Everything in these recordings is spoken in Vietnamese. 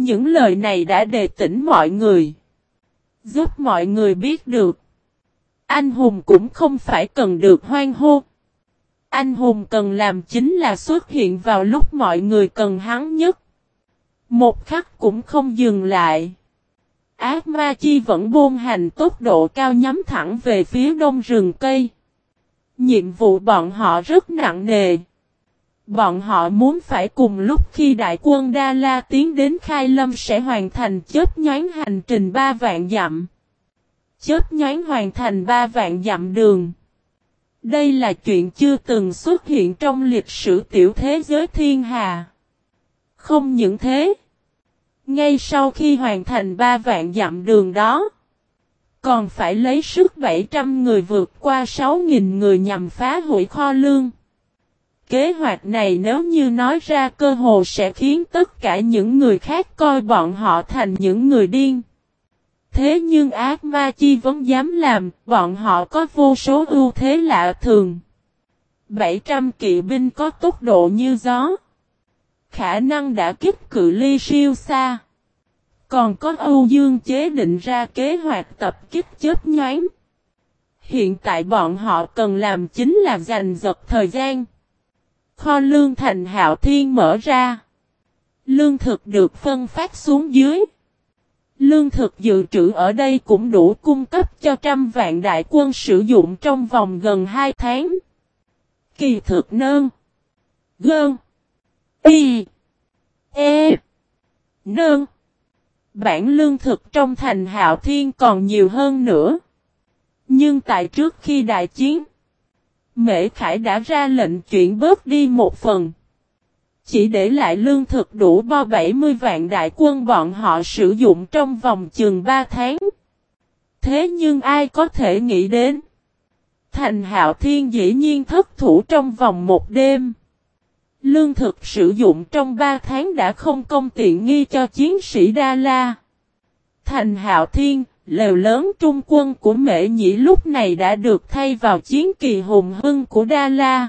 Những lời này đã đề tỉnh mọi người. Giúp mọi người biết được. Anh hùng cũng không phải cần được hoan hô. Anh hùng cần làm chính là xuất hiện vào lúc mọi người cần hắn nhất. Một khắc cũng không dừng lại. Ác ma chi vẫn buông hành tốc độ cao nhắm thẳng về phía đông rừng cây. Nhiệm vụ bọn họ rất nặng nề. Bọn họ muốn phải cùng lúc khi đại quân Đa La tiến đến Khai Lâm sẽ hoàn thành chết nhoán hành trình ba vạn dặm. Chết nhoán hoàn thành ba vạn dặm đường. Đây là chuyện chưa từng xuất hiện trong lịch sử tiểu thế giới thiên hà. Không những thế. Ngay sau khi hoàn thành ba vạn dặm đường đó. Còn phải lấy sức 700 người vượt qua 6.000 người nhằm phá hủy kho lương. Kế hoạch này nếu như nói ra cơ hồ sẽ khiến tất cả những người khác coi bọn họ thành những người điên. Thế nhưng ác ma chi vẫn dám làm, bọn họ có vô số ưu thế lạ thường. 700 kỵ binh có tốc độ như gió. Khả năng đã kích cự ly siêu xa. Còn có Âu Dương chế định ra kế hoạch tập kích chết nhoáng. Hiện tại bọn họ cần làm chính là giành giật thời gian. Kho lương thành hạo thiên mở ra. Lương thực được phân phát xuống dưới. Lương thực dự trữ ở đây cũng đủ cung cấp cho trăm vạn đại quân sử dụng trong vòng gần 2 tháng. Kỳ thực nơn. Gơn. Y. E. Nơn. Bản lương thực trong thành hạo thiên còn nhiều hơn nữa. Nhưng tại trước khi đại chiến, Mễ Khải đã ra lệnh chuyển bớt đi một phần. Chỉ để lại lương thực đủ bo 70 vạn đại quân bọn họ sử dụng trong vòng chừng 3 tháng. Thế nhưng ai có thể nghĩ đến? Thành hạo thiên dĩ nhiên thất thủ trong vòng một đêm. Lương thực sử dụng trong 3 tháng đã không công tiện nghi cho chiến sĩ Đa La. Thành hạo thiên, lều lớn trung quân của Mễ Nhĩ lúc này đã được thay vào chiến kỳ hùng hưng của Đa La.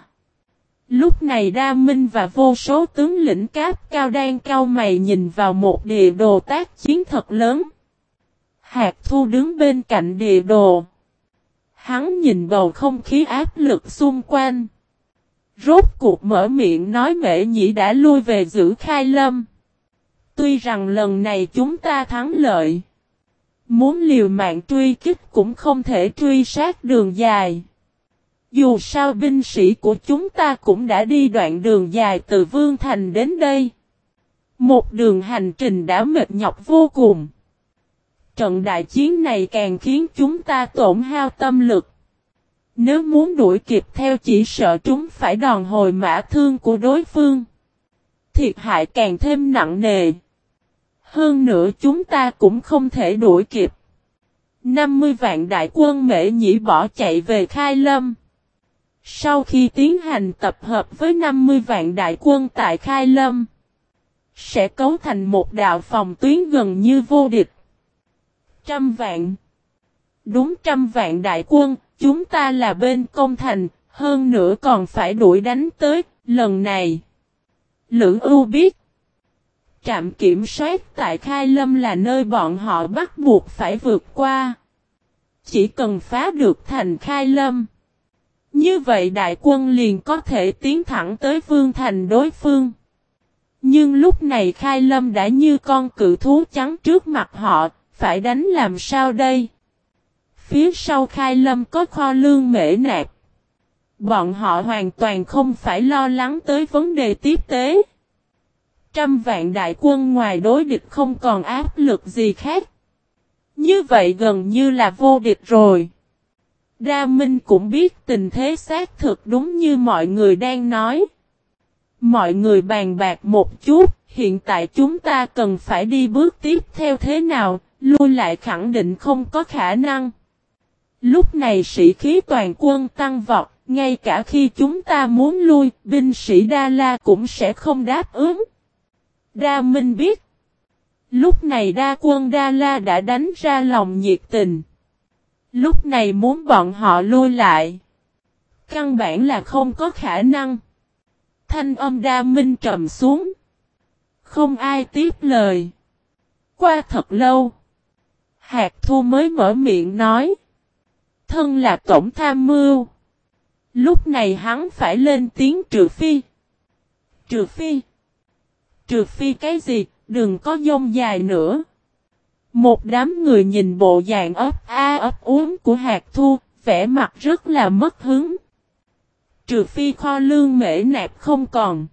Lúc này Đa Minh và vô số tướng lĩnh cáp cao đang cao mày nhìn vào một địa đồ tác chiến thật lớn. Hạt thu đứng bên cạnh địa đồ. Hắn nhìn bầu không khí áp lực xung quanh. Rốt cuộc mở miệng nói mẹ nhĩ đã lui về giữ khai lâm. Tuy rằng lần này chúng ta thắng lợi. Muốn liều mạng truy kích cũng không thể truy sát đường dài. Dù sao binh sĩ của chúng ta cũng đã đi đoạn đường dài từ Vương Thành đến đây. Một đường hành trình đã mệt nhọc vô cùng. Trận đại chiến này càng khiến chúng ta tổn hao tâm lực. Nếu muốn đuổi kịp theo chỉ sợ chúng phải đòn hồi mã thương của đối phương. Thiệt hại càng thêm nặng nề. Hơn nữa chúng ta cũng không thể đuổi kịp. 50 vạn đại quân mễ nhĩ bỏ chạy về Khai Lâm. Sau khi tiến hành tập hợp với 50 vạn đại quân tại Khai Lâm, sẽ cấu thành một đạo phòng tuyến gần như vô địch. Trăm vạn Đúng trăm vạn đại quân, chúng ta là bên công thành, hơn nữa còn phải đuổi đánh tới, lần này. Lữ ưu biết, trạm kiểm soát tại Khai Lâm là nơi bọn họ bắt buộc phải vượt qua. Chỉ cần phá được thành Khai Lâm. Như vậy đại quân liền có thể tiến thẳng tới vương thành đối phương. Nhưng lúc này Khai Lâm đã như con cự thú trắng trước mặt họ, phải đánh làm sao đây? Phía sau Khai Lâm có kho lương mễ nạp. Bọn họ hoàn toàn không phải lo lắng tới vấn đề tiếp tế. Trăm vạn đại quân ngoài đối địch không còn áp lực gì khác. Như vậy gần như là vô địch rồi. Đa Minh cũng biết tình thế xác thực đúng như mọi người đang nói. Mọi người bàn bạc một chút, hiện tại chúng ta cần phải đi bước tiếp theo thế nào, lui lại khẳng định không có khả năng. Lúc này sĩ khí toàn quân tăng vọt, ngay cả khi chúng ta muốn lui, binh sĩ Đa La cũng sẽ không đáp ứng. Đa Minh biết. Lúc này đa quân Đa La đã đánh ra lòng nhiệt tình. Lúc này muốn bọn họ lui lại. Căn bản là không có khả năng. Thanh âm đa minh trầm xuống. Không ai tiếp lời. qua thật lâu. Hạt thu mới mở miệng nói. Thân là tổng tham mưu. Lúc này hắn phải lên tiếng trừ phi. Trừ phi. Trừ phi cái gì, đừng có dông dài nữa. Một đám người nhìn bộ dạng ấp a ấp uống của hạt thu, vẻ mặt rất là mất hứng. Trừ phi kho lương mễ nạp không còn.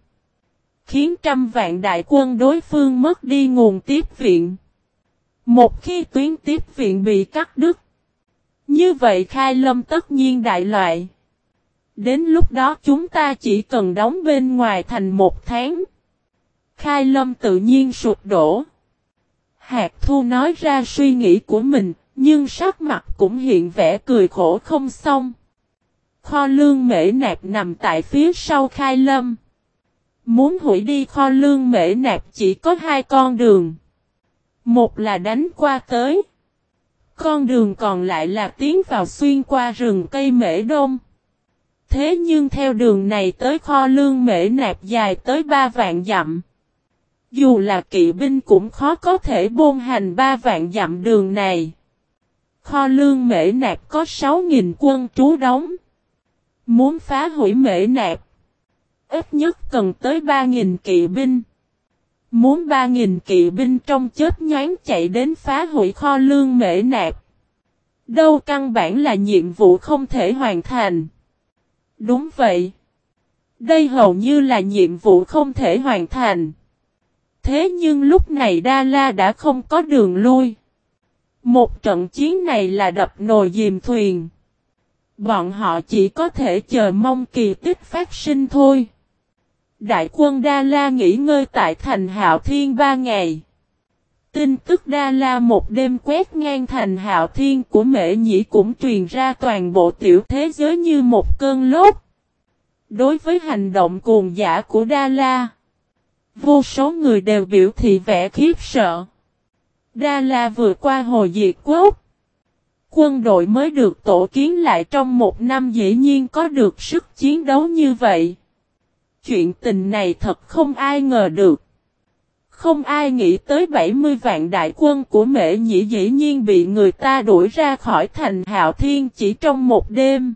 Khiến trăm vạn đại quân đối phương mất đi nguồn tiếp viện. Một khi tuyến tiếp viện bị cắt đứt. Như vậy khai lâm tất nhiên đại loại. Đến lúc đó chúng ta chỉ cần đóng bên ngoài thành một tháng. Khai lâm tự nhiên sụp đổ. Hạt thu nói ra suy nghĩ của mình, nhưng sắc mặt cũng hiện vẻ cười khổ không xong. Kho lương mễ nạp nằm tại phía sau khai lâm. Muốn hủy đi kho lương mễ nạp chỉ có hai con đường. Một là đánh qua tới. Con đường còn lại là tiến vào xuyên qua rừng cây mễ đông. Thế nhưng theo đường này tới kho lương mễ nạp dài tới ba vạn dặm. Dù là kỵ binh cũng khó có thể bôn hành ba vạn dặm đường này. Kho lương mễ nạp có 6.000 quân trú đóng. Muốn phá hủy mễ nạp. Ít nhất cần tới 3.000 kỵ binh. Muốn 3.000 kỵ binh trong chết nhoáng chạy đến phá hủy kho lương mễ nạp. Đâu căn bản là nhiệm vụ không thể hoàn thành. Đúng vậy. Đây hầu như là nhiệm vụ không thể hoàn thành. Thế nhưng lúc này Đa La đã không có đường lui. Một trận chiến này là đập nồi dìm thuyền. Bọn họ chỉ có thể chờ mong kỳ tích phát sinh thôi. Đại quân Đa La nghỉ ngơi tại thành Hạo Thiên ba ngày. Tin tức Đa La một đêm quét ngang thành Hạo Thiên của Mễ Nhĩ cũng truyền ra toàn bộ tiểu thế giới như một cơn lốt. Đối với hành động cuồng giả của Đa La, vô số người đều biểu thị vẻ khiếp sợ. Đa La vừa qua hồi diệt quốc. Quân đội mới được tổ kiến lại trong một năm dĩ nhiên có được sức chiến đấu như vậy. Chuyện tình này thật không ai ngờ được. Không ai nghĩ tới 70 vạn đại quân của Mễ nhĩ dĩ nhiên bị người ta đuổi ra khỏi thành hạo thiên chỉ trong một đêm.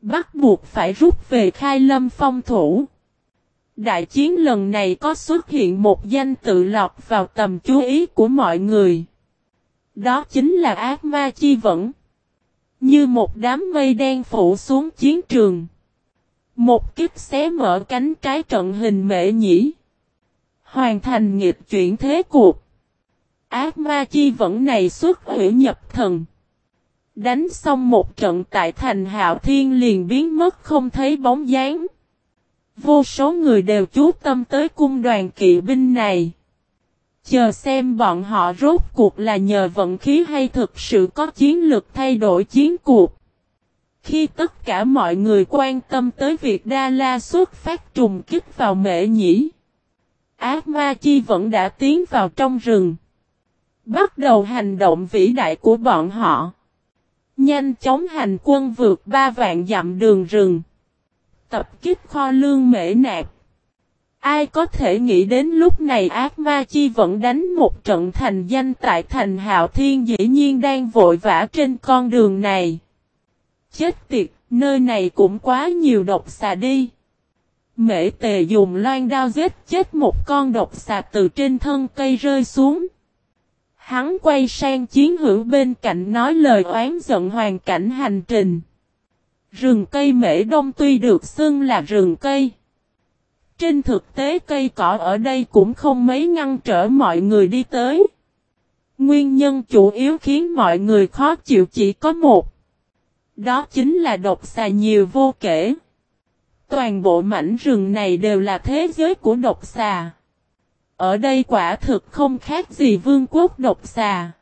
Bắt buộc phải rút về khai lâm phong thủ. Đại chiến lần này có xuất hiện một danh tự lọt vào tầm chú ý của mọi người. Đó chính là ác ma chi vẫn. Như một đám mây đen phủ xuống chiến trường. Một kiếp xé mở cánh trái trận hình mệ nhĩ. Hoàn thành nghiệp chuyển thế cuộc. Ác ma chi vẫn này xuất hủy nhập thần. Đánh xong một trận tại thành hạo thiên liền biến mất không thấy bóng dáng. Vô số người đều chú tâm tới cung đoàn kỵ binh này. Chờ xem bọn họ rốt cuộc là nhờ vận khí hay thực sự có chiến lược thay đổi chiến cuộc. Khi tất cả mọi người quan tâm tới việc Đa La xuất phát trùng kích vào mệ nhĩ. Ác ma chi vẫn đã tiến vào trong rừng. Bắt đầu hành động vĩ đại của bọn họ. Nhanh chóng hành quân vượt ba vạn dặm đường rừng. Tập kích kho lương mễ nạc. Ai có thể nghĩ đến lúc này ác ma chi vẫn đánh một trận thành danh tại thành hạo thiên dĩ nhiên đang vội vã trên con đường này. Chết tiệt, nơi này cũng quá nhiều độc xà đi. Mễ tề dùng loan đao giết chết một con độc xà từ trên thân cây rơi xuống. Hắn quay sang chiến hữu bên cạnh nói lời oán giận hoàn cảnh hành trình. Rừng cây mễ đông tuy được xưng là rừng cây. Trên thực tế cây cỏ ở đây cũng không mấy ngăn trở mọi người đi tới. Nguyên nhân chủ yếu khiến mọi người khó chịu chỉ có một. Đó chính là độc xà nhiều vô kể. Toàn bộ mảnh rừng này đều là thế giới của độc xà. Ở đây quả thực không khác gì vương quốc độc xà.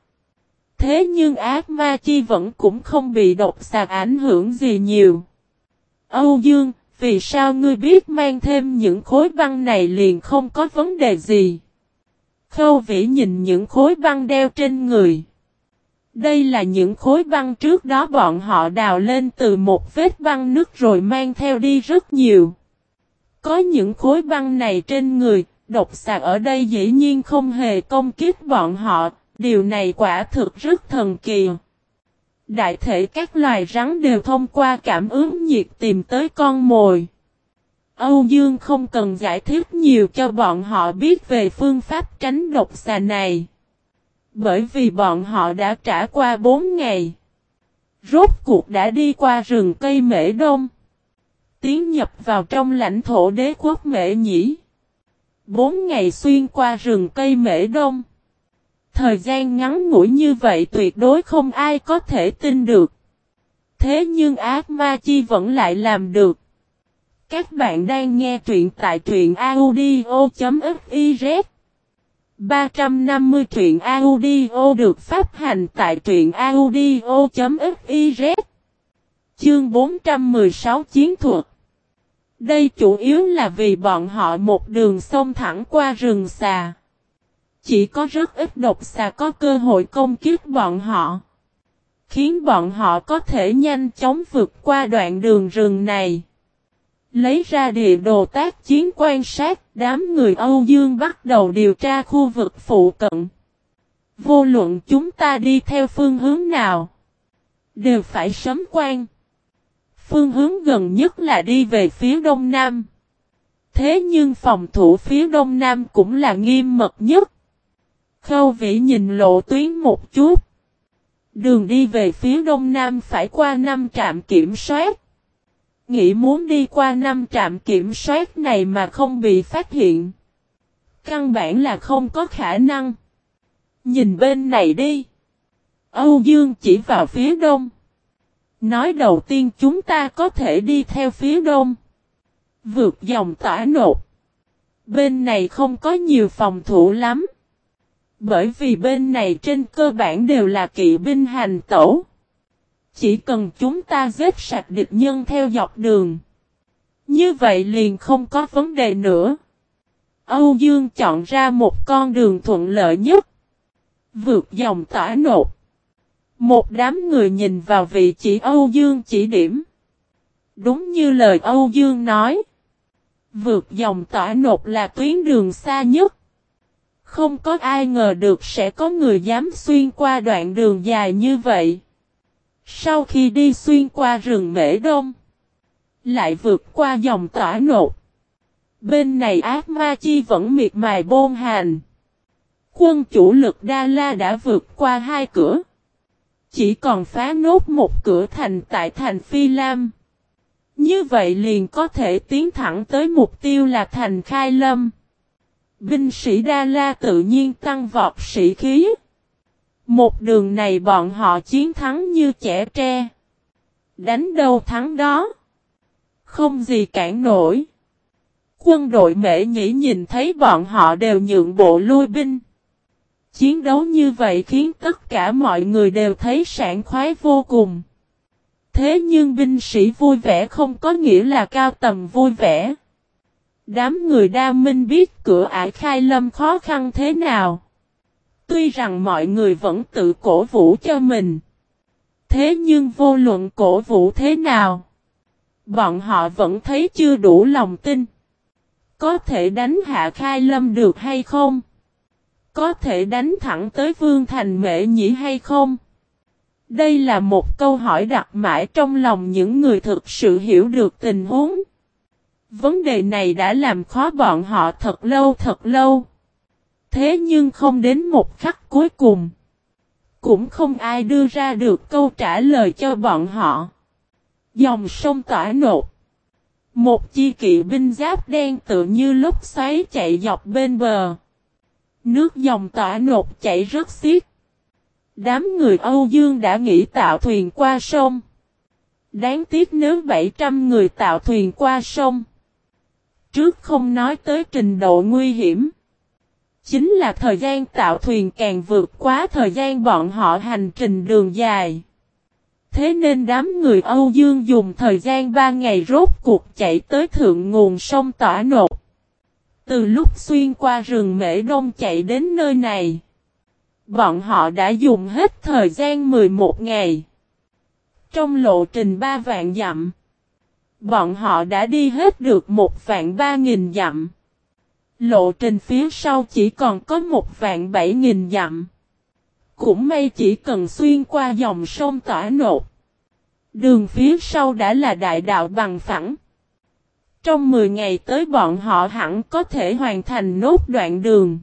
Thế nhưng ác ma chi vẫn cũng không bị độc xà ảnh hưởng gì nhiều. Âu Dương, vì sao ngươi biết mang thêm những khối băng này liền không có vấn đề gì? Khâu vĩ nhìn những khối băng đeo trên người. Đây là những khối băng trước đó bọn họ đào lên từ một vết băng nước rồi mang theo đi rất nhiều. Có những khối băng này trên người, độc xà ở đây dĩ nhiên không hề công kích bọn họ, điều này quả thực rất thần kỳ. Đại thể các loài rắn đều thông qua cảm ứng nhiệt tìm tới con mồi. Âu Dương không cần giải thích nhiều cho bọn họ biết về phương pháp tránh độc xà này. Bởi vì bọn họ đã trả qua 4 ngày. Rốt cuộc đã đi qua rừng cây mễ đông. Tiến nhập vào trong lãnh thổ đế quốc mễ nhĩ. 4 ngày xuyên qua rừng cây mễ đông. Thời gian ngắn ngủi như vậy tuyệt đối không ai có thể tin được. Thế nhưng ác ma chi vẫn lại làm được. Các bạn đang nghe truyện tại truyện audio.fiz 350 truyện audio được phát hành tại truyện audio.fiz Chương 416 Chiến thuật Đây chủ yếu là vì bọn họ một đường sông thẳng qua rừng xà. Chỉ có rất ít độc xà có cơ hội công kiếp bọn họ. Khiến bọn họ có thể nhanh chóng vượt qua đoạn đường rừng này. Lấy ra địa đồ tác chiến quan sát, đám người Âu Dương bắt đầu điều tra khu vực phụ cận. Vô luận chúng ta đi theo phương hướng nào, đều phải sấm quan. Phương hướng gần nhất là đi về phía đông nam. Thế nhưng phòng thủ phía đông nam cũng là nghiêm mật nhất. Khâu vĩ nhìn lộ tuyến một chút. Đường đi về phía đông nam phải qua năm trạm kiểm soát. Nghĩ muốn đi qua năm trạm kiểm soát này mà không bị phát hiện. Căn bản là không có khả năng. Nhìn bên này đi. Âu Dương chỉ vào phía đông. Nói đầu tiên chúng ta có thể đi theo phía đông. Vượt dòng tỏa nột. Bên này không có nhiều phòng thủ lắm. Bởi vì bên này trên cơ bản đều là kỵ binh hành tẩu. Chỉ cần chúng ta giết sạch địch nhân theo dọc đường. Như vậy liền không có vấn đề nữa. Âu Dương chọn ra một con đường thuận lợi nhất. Vượt dòng tỏa nột. Một đám người nhìn vào vị chỉ Âu Dương chỉ điểm. Đúng như lời Âu Dương nói. Vượt dòng tỏa nột là tuyến đường xa nhất. Không có ai ngờ được sẽ có người dám xuyên qua đoạn đường dài như vậy. Sau khi đi xuyên qua rừng mễ đông, lại vượt qua dòng tỏa nột. Bên này ác ma chi vẫn miệt mài bôn hành. Quân chủ lực Đa La đã vượt qua hai cửa. Chỉ còn phá nốt một cửa thành tại thành Phi Lam. Như vậy liền có thể tiến thẳng tới mục tiêu là thành Khai Lâm. Binh sĩ Đa La tự nhiên tăng vọt sĩ khí. Một đường này bọn họ chiến thắng như trẻ tre. Đánh đâu thắng đó. Không gì cản nổi. Quân đội mễ nhĩ nhìn thấy bọn họ đều nhượng bộ lui binh. Chiến đấu như vậy khiến tất cả mọi người đều thấy sảng khoái vô cùng. Thế nhưng binh sĩ vui vẻ không có nghĩa là cao tầm vui vẻ. Đám người đa minh biết cửa ải khai lâm khó khăn thế nào. Tuy rằng mọi người vẫn tự cổ vũ cho mình. Thế nhưng vô luận cổ vũ thế nào? Bọn họ vẫn thấy chưa đủ lòng tin. Có thể đánh hạ khai lâm được hay không? Có thể đánh thẳng tới vương thành mệ nhĩ hay không? Đây là một câu hỏi đặt mãi trong lòng những người thực sự hiểu được tình huống. Vấn đề này đã làm khó bọn họ thật lâu thật lâu. Thế nhưng không đến một khắc cuối cùng. Cũng không ai đưa ra được câu trả lời cho bọn họ. Dòng sông tỏa nột. Một chi kỵ binh giáp đen tự như lúc xoáy chạy dọc bên bờ. Nước dòng tỏa nột chảy rất xiết. Đám người Âu Dương đã nghĩ tạo thuyền qua sông. Đáng tiếc nếu 700 người tạo thuyền qua sông. Trước không nói tới trình độ nguy hiểm. Chính là thời gian tạo thuyền càng vượt quá thời gian bọn họ hành trình đường dài. Thế nên đám người Âu Dương dùng thời gian 3 ngày rốt cuộc chạy tới thượng nguồn sông Tỏa Nột. Từ lúc xuyên qua rừng Mễ Đông chạy đến nơi này, bọn họ đã dùng hết thời gian 11 ngày. Trong lộ trình 3 vạn dặm, bọn họ đã đi hết được một vạn ba nghìn dặm. Lộ trình phía sau chỉ còn có một vạn bảy nghìn dặm. Cũng may chỉ cần xuyên qua dòng sông tỏa nột. Đường phía sau đã là đại đạo bằng phẳng. Trong 10 ngày tới bọn họ hẳn có thể hoàn thành nốt đoạn đường.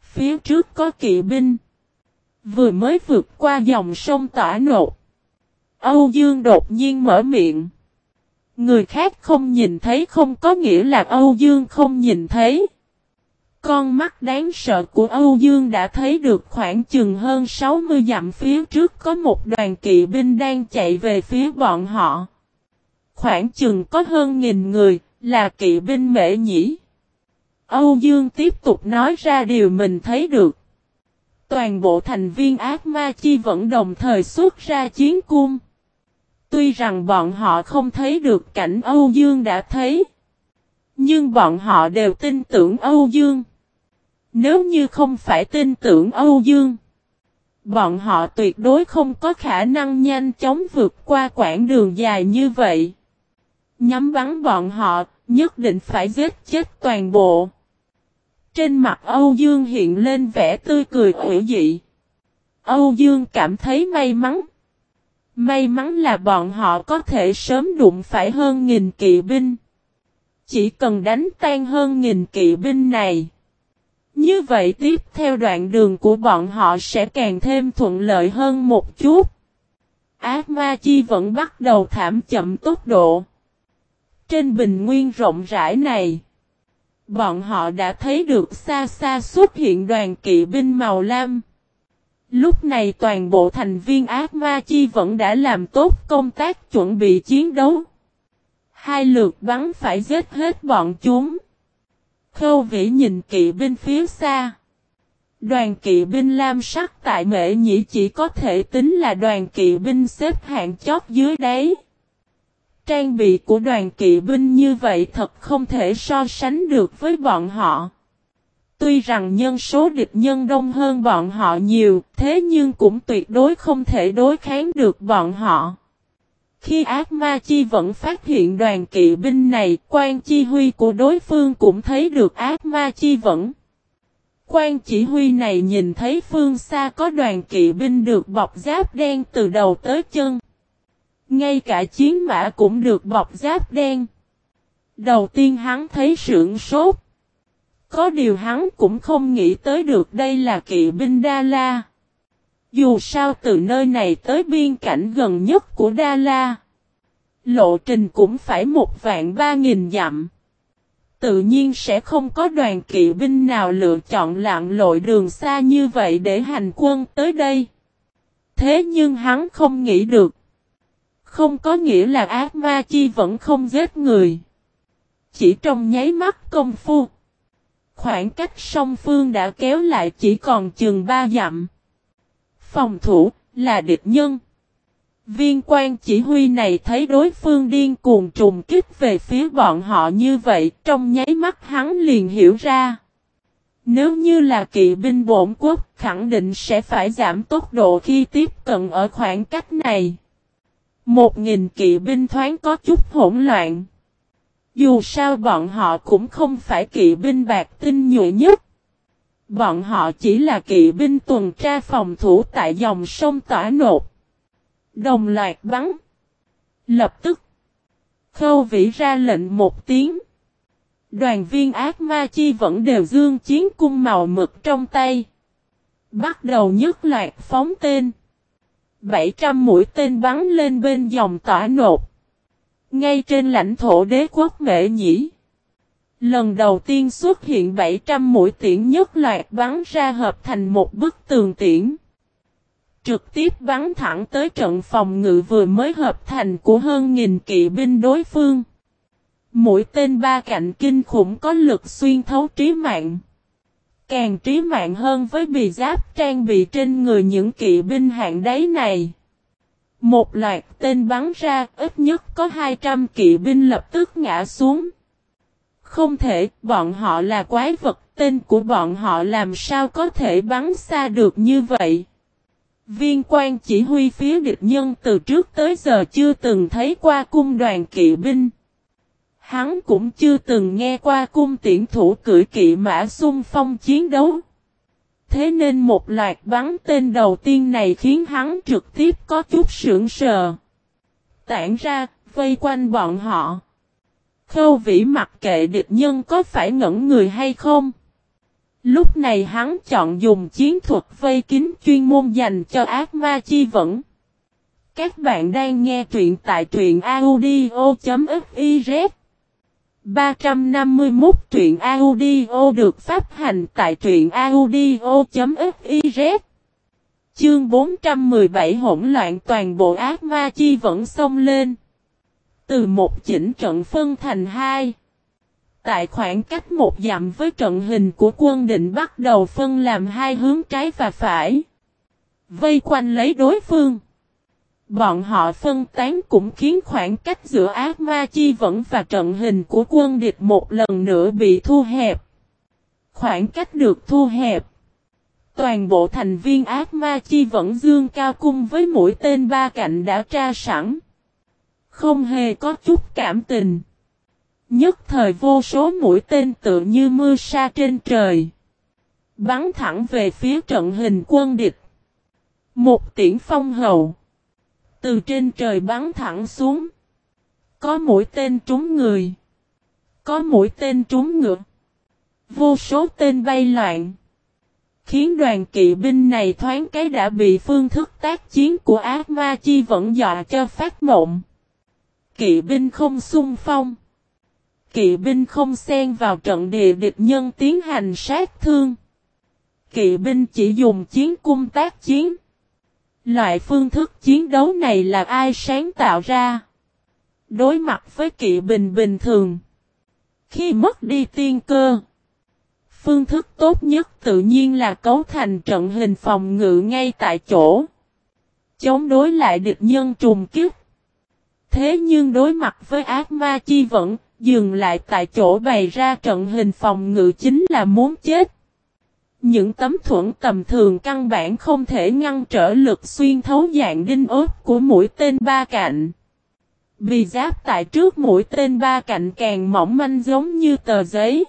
Phía trước có kỵ binh. Vừa mới vượt qua dòng sông tỏa nột. Âu Dương đột nhiên mở miệng. Người khác không nhìn thấy không có nghĩa là Âu Dương không nhìn thấy. Con mắt đáng sợ của Âu Dương đã thấy được khoảng chừng hơn 60 dặm phía trước có một đoàn kỵ binh đang chạy về phía bọn họ. Khoảng chừng có hơn nghìn người, là kỵ binh mễ nhĩ. Âu Dương tiếp tục nói ra điều mình thấy được. Toàn bộ thành viên ác ma chi vẫn đồng thời xuất ra chiến cung. Tuy rằng bọn họ không thấy được cảnh Âu Dương đã thấy. Nhưng bọn họ đều tin tưởng Âu Dương. Nếu như không phải tin tưởng Âu Dương. Bọn họ tuyệt đối không có khả năng nhanh chóng vượt qua quãng đường dài như vậy. Nhắm bắn bọn họ, nhất định phải giết chết toàn bộ. Trên mặt Âu Dương hiện lên vẻ tươi cười hữu dị. Âu Dương cảm thấy may mắn. May mắn là bọn họ có thể sớm đụng phải hơn nghìn kỵ binh. Chỉ cần đánh tan hơn nghìn kỵ binh này. Như vậy tiếp theo đoạn đường của bọn họ sẽ càng thêm thuận lợi hơn một chút. Ác ma chi vẫn bắt đầu thảm chậm tốc độ. Trên bình nguyên rộng rãi này, bọn họ đã thấy được xa xa xuất hiện đoàn kỵ binh màu lam. Lúc này toàn bộ thành viên ác ma chi vẫn đã làm tốt công tác chuẩn bị chiến đấu. Hai lượt bắn phải giết hết bọn chúng. Khâu vĩ nhìn kỵ binh phía xa. Đoàn kỵ binh lam sắc tại mệ nhĩ chỉ có thể tính là đoàn kỵ binh xếp hạng chót dưới đáy. Trang bị của đoàn kỵ binh như vậy thật không thể so sánh được với bọn họ. Tuy rằng nhân số địch nhân đông hơn bọn họ nhiều, thế nhưng cũng tuyệt đối không thể đối kháng được bọn họ. Khi ác ma chi vẫn phát hiện đoàn kỵ binh này, quan chi huy của đối phương cũng thấy được ác ma chi vẫn. Quan chỉ huy này nhìn thấy phương xa có đoàn kỵ binh được bọc giáp đen từ đầu tới chân. Ngay cả chiến mã cũng được bọc giáp đen. Đầu tiên hắn thấy sưởng sốt. Có điều hắn cũng không nghĩ tới được đây là kỵ binh Đa La. Dù sao từ nơi này tới biên cảnh gần nhất của Đa La. Lộ trình cũng phải một vạn ba nghìn dặm. Tự nhiên sẽ không có đoàn kỵ binh nào lựa chọn lạng lội đường xa như vậy để hành quân tới đây. Thế nhưng hắn không nghĩ được. Không có nghĩa là ác ma chi vẫn không giết người. Chỉ trong nháy mắt công phu. Khoảng cách song phương đã kéo lại chỉ còn chừng ba dặm. Phòng thủ là địch nhân. Viên quan chỉ huy này thấy đối phương điên cuồng trùng kích về phía bọn họ như vậy, trong nháy mắt hắn liền hiểu ra. Nếu như là kỵ binh bổn quốc, khẳng định sẽ phải giảm tốc độ khi tiếp cận ở khoảng cách này. Một nghìn kỵ binh thoáng có chút hỗn loạn. Dù sao bọn họ cũng không phải kỵ binh bạc tinh nhuệ nhất. Bọn họ chỉ là kỵ binh tuần tra phòng thủ tại dòng sông tỏa nột. Đồng loạt bắn. Lập tức. Khâu vĩ ra lệnh một tiếng. Đoàn viên ác ma chi vẫn đều dương chiến cung màu mực trong tay. Bắt đầu nhất loạt phóng tên. 700 mũi tên bắn lên bên dòng tỏa nột. Ngay trên lãnh thổ đế quốc mệ nhĩ. Lần đầu tiên xuất hiện 700 mũi tiễn nhất loạt bắn ra hợp thành một bức tường tiễn. Trực tiếp bắn thẳng tới trận phòng ngự vừa mới hợp thành của hơn nghìn kỵ binh đối phương. Mũi tên ba cạnh kinh khủng có lực xuyên thấu trí mạng. Càng trí mạng hơn với bì giáp trang bị trên người những kỵ binh hạng đáy này. Một loạt tên bắn ra, ít nhất có 200 kỵ binh lập tức ngã xuống. Không thể, bọn họ là quái vật, tên của bọn họ làm sao có thể bắn xa được như vậy. Viên quan chỉ huy phía địch nhân từ trước tới giờ chưa từng thấy qua cung đoàn kỵ binh. Hắn cũng chưa từng nghe qua cung tiễn thủ cưỡi kỵ mã xung phong chiến đấu. Thế nên một loạt bắn tên đầu tiên này khiến hắn trực tiếp có chút sưởng sờ. Tản ra, vây quanh bọn họ. Khâu vĩ mặc kệ địch nhân có phải ngẩn người hay không. Lúc này hắn chọn dùng chiến thuật vây kín chuyên môn dành cho ác ma chi vẫn. Các bạn đang nghe truyện tại truyện audio.fif 351 truyện audio được phát hành tại truyện audio.fiz Chương 417 hỗn loạn toàn bộ ác ma chi vẫn xông lên. Từ một chỉnh trận phân thành hai. Tại khoảng cách một dặm với trận hình của quân định bắt đầu phân làm hai hướng trái và phải. Vây quanh lấy đối phương. Bọn họ phân tán cũng khiến khoảng cách giữa ác ma chi vẫn và trận hình của quân địch một lần nữa bị thu hẹp. Khoảng cách được thu hẹp. Toàn bộ thành viên ác ma chi vẫn dương cao cung với mũi tên ba cạnh đã tra sẵn. Không hề có chút cảm tình. Nhất thời vô số mũi tên tự như mưa sa trên trời. Bắn thẳng về phía trận hình quân địch. Một tiễn phong hầu. Từ trên trời bắn thẳng xuống. Có mũi tên trúng người. Có mũi tên trúng ngựa. Vô số tên bay loạn. Khiến đoàn kỵ binh này thoáng cái đã bị phương thức tác chiến của ác ma chi vẫn dọa cho phát mộng. Kỵ binh không xung phong. Kỵ binh không xen vào trận địa địch nhân tiến hành sát thương. Kỵ binh chỉ dùng chiến cung tác chiến. Loại phương thức chiến đấu này là ai sáng tạo ra? Đối mặt với kỵ binh bình thường. Khi mất đi tiên cơ. Phương thức tốt nhất tự nhiên là cấu thành trận hình phòng ngự ngay tại chỗ. Chống đối lại địch nhân trùng kiếp. Thế nhưng đối mặt với ác ma chi vẫn, dừng lại tại chỗ bày ra trận hình phòng ngự chính là muốn chết. Những tấm thuẫn tầm thường căn bản không thể ngăn trở lực xuyên thấu dạng đinh ốp của mũi tên ba cạnh. Vì giáp tại trước mũi tên ba cạnh càng mỏng manh giống như tờ giấy.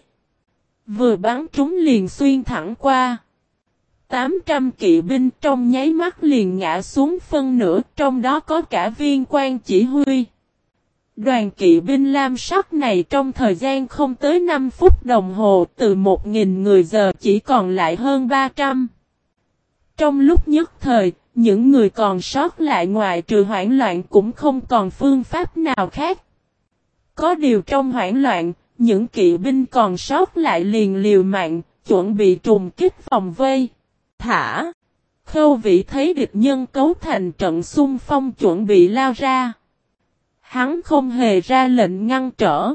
Vừa bắn trúng liền xuyên thẳng qua. 800 kỵ binh trong nháy mắt liền ngã xuống phân nửa, trong đó có cả viên quan chỉ huy. Đoàn kỵ binh lam sắc này trong thời gian không tới 5 phút đồng hồ từ 1.000 người giờ chỉ còn lại hơn 300. Trong lúc nhất thời, những người còn sót lại ngoài trừ hoảng loạn cũng không còn phương pháp nào khác. Có điều trong hoảng loạn, những kỵ binh còn sót lại liền liều mạng, chuẩn bị trùng kích vòng vây. Thả! Khâu vị thấy địch nhân cấu thành trận xung phong chuẩn bị lao ra. Hắn không hề ra lệnh ngăn trở.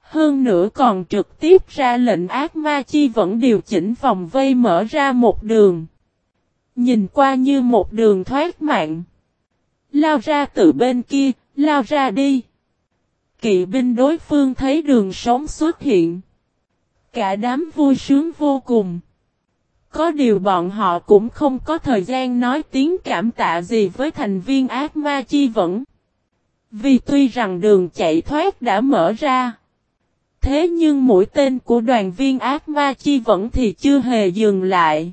Hơn nữa còn trực tiếp ra lệnh ác ma chi vẫn điều chỉnh vòng vây mở ra một đường. Nhìn qua như một đường thoát mạng. Lao ra từ bên kia, lao ra đi. Kỵ binh đối phương thấy đường sống xuất hiện. Cả đám vui sướng vô cùng. Có điều bọn họ cũng không có thời gian nói tiếng cảm tạ gì với thành viên ác ma chi vẫn. Vì tuy rằng đường chạy thoát đã mở ra. Thế nhưng mũi tên của đoàn viên ác ma chi vẫn thì chưa hề dừng lại.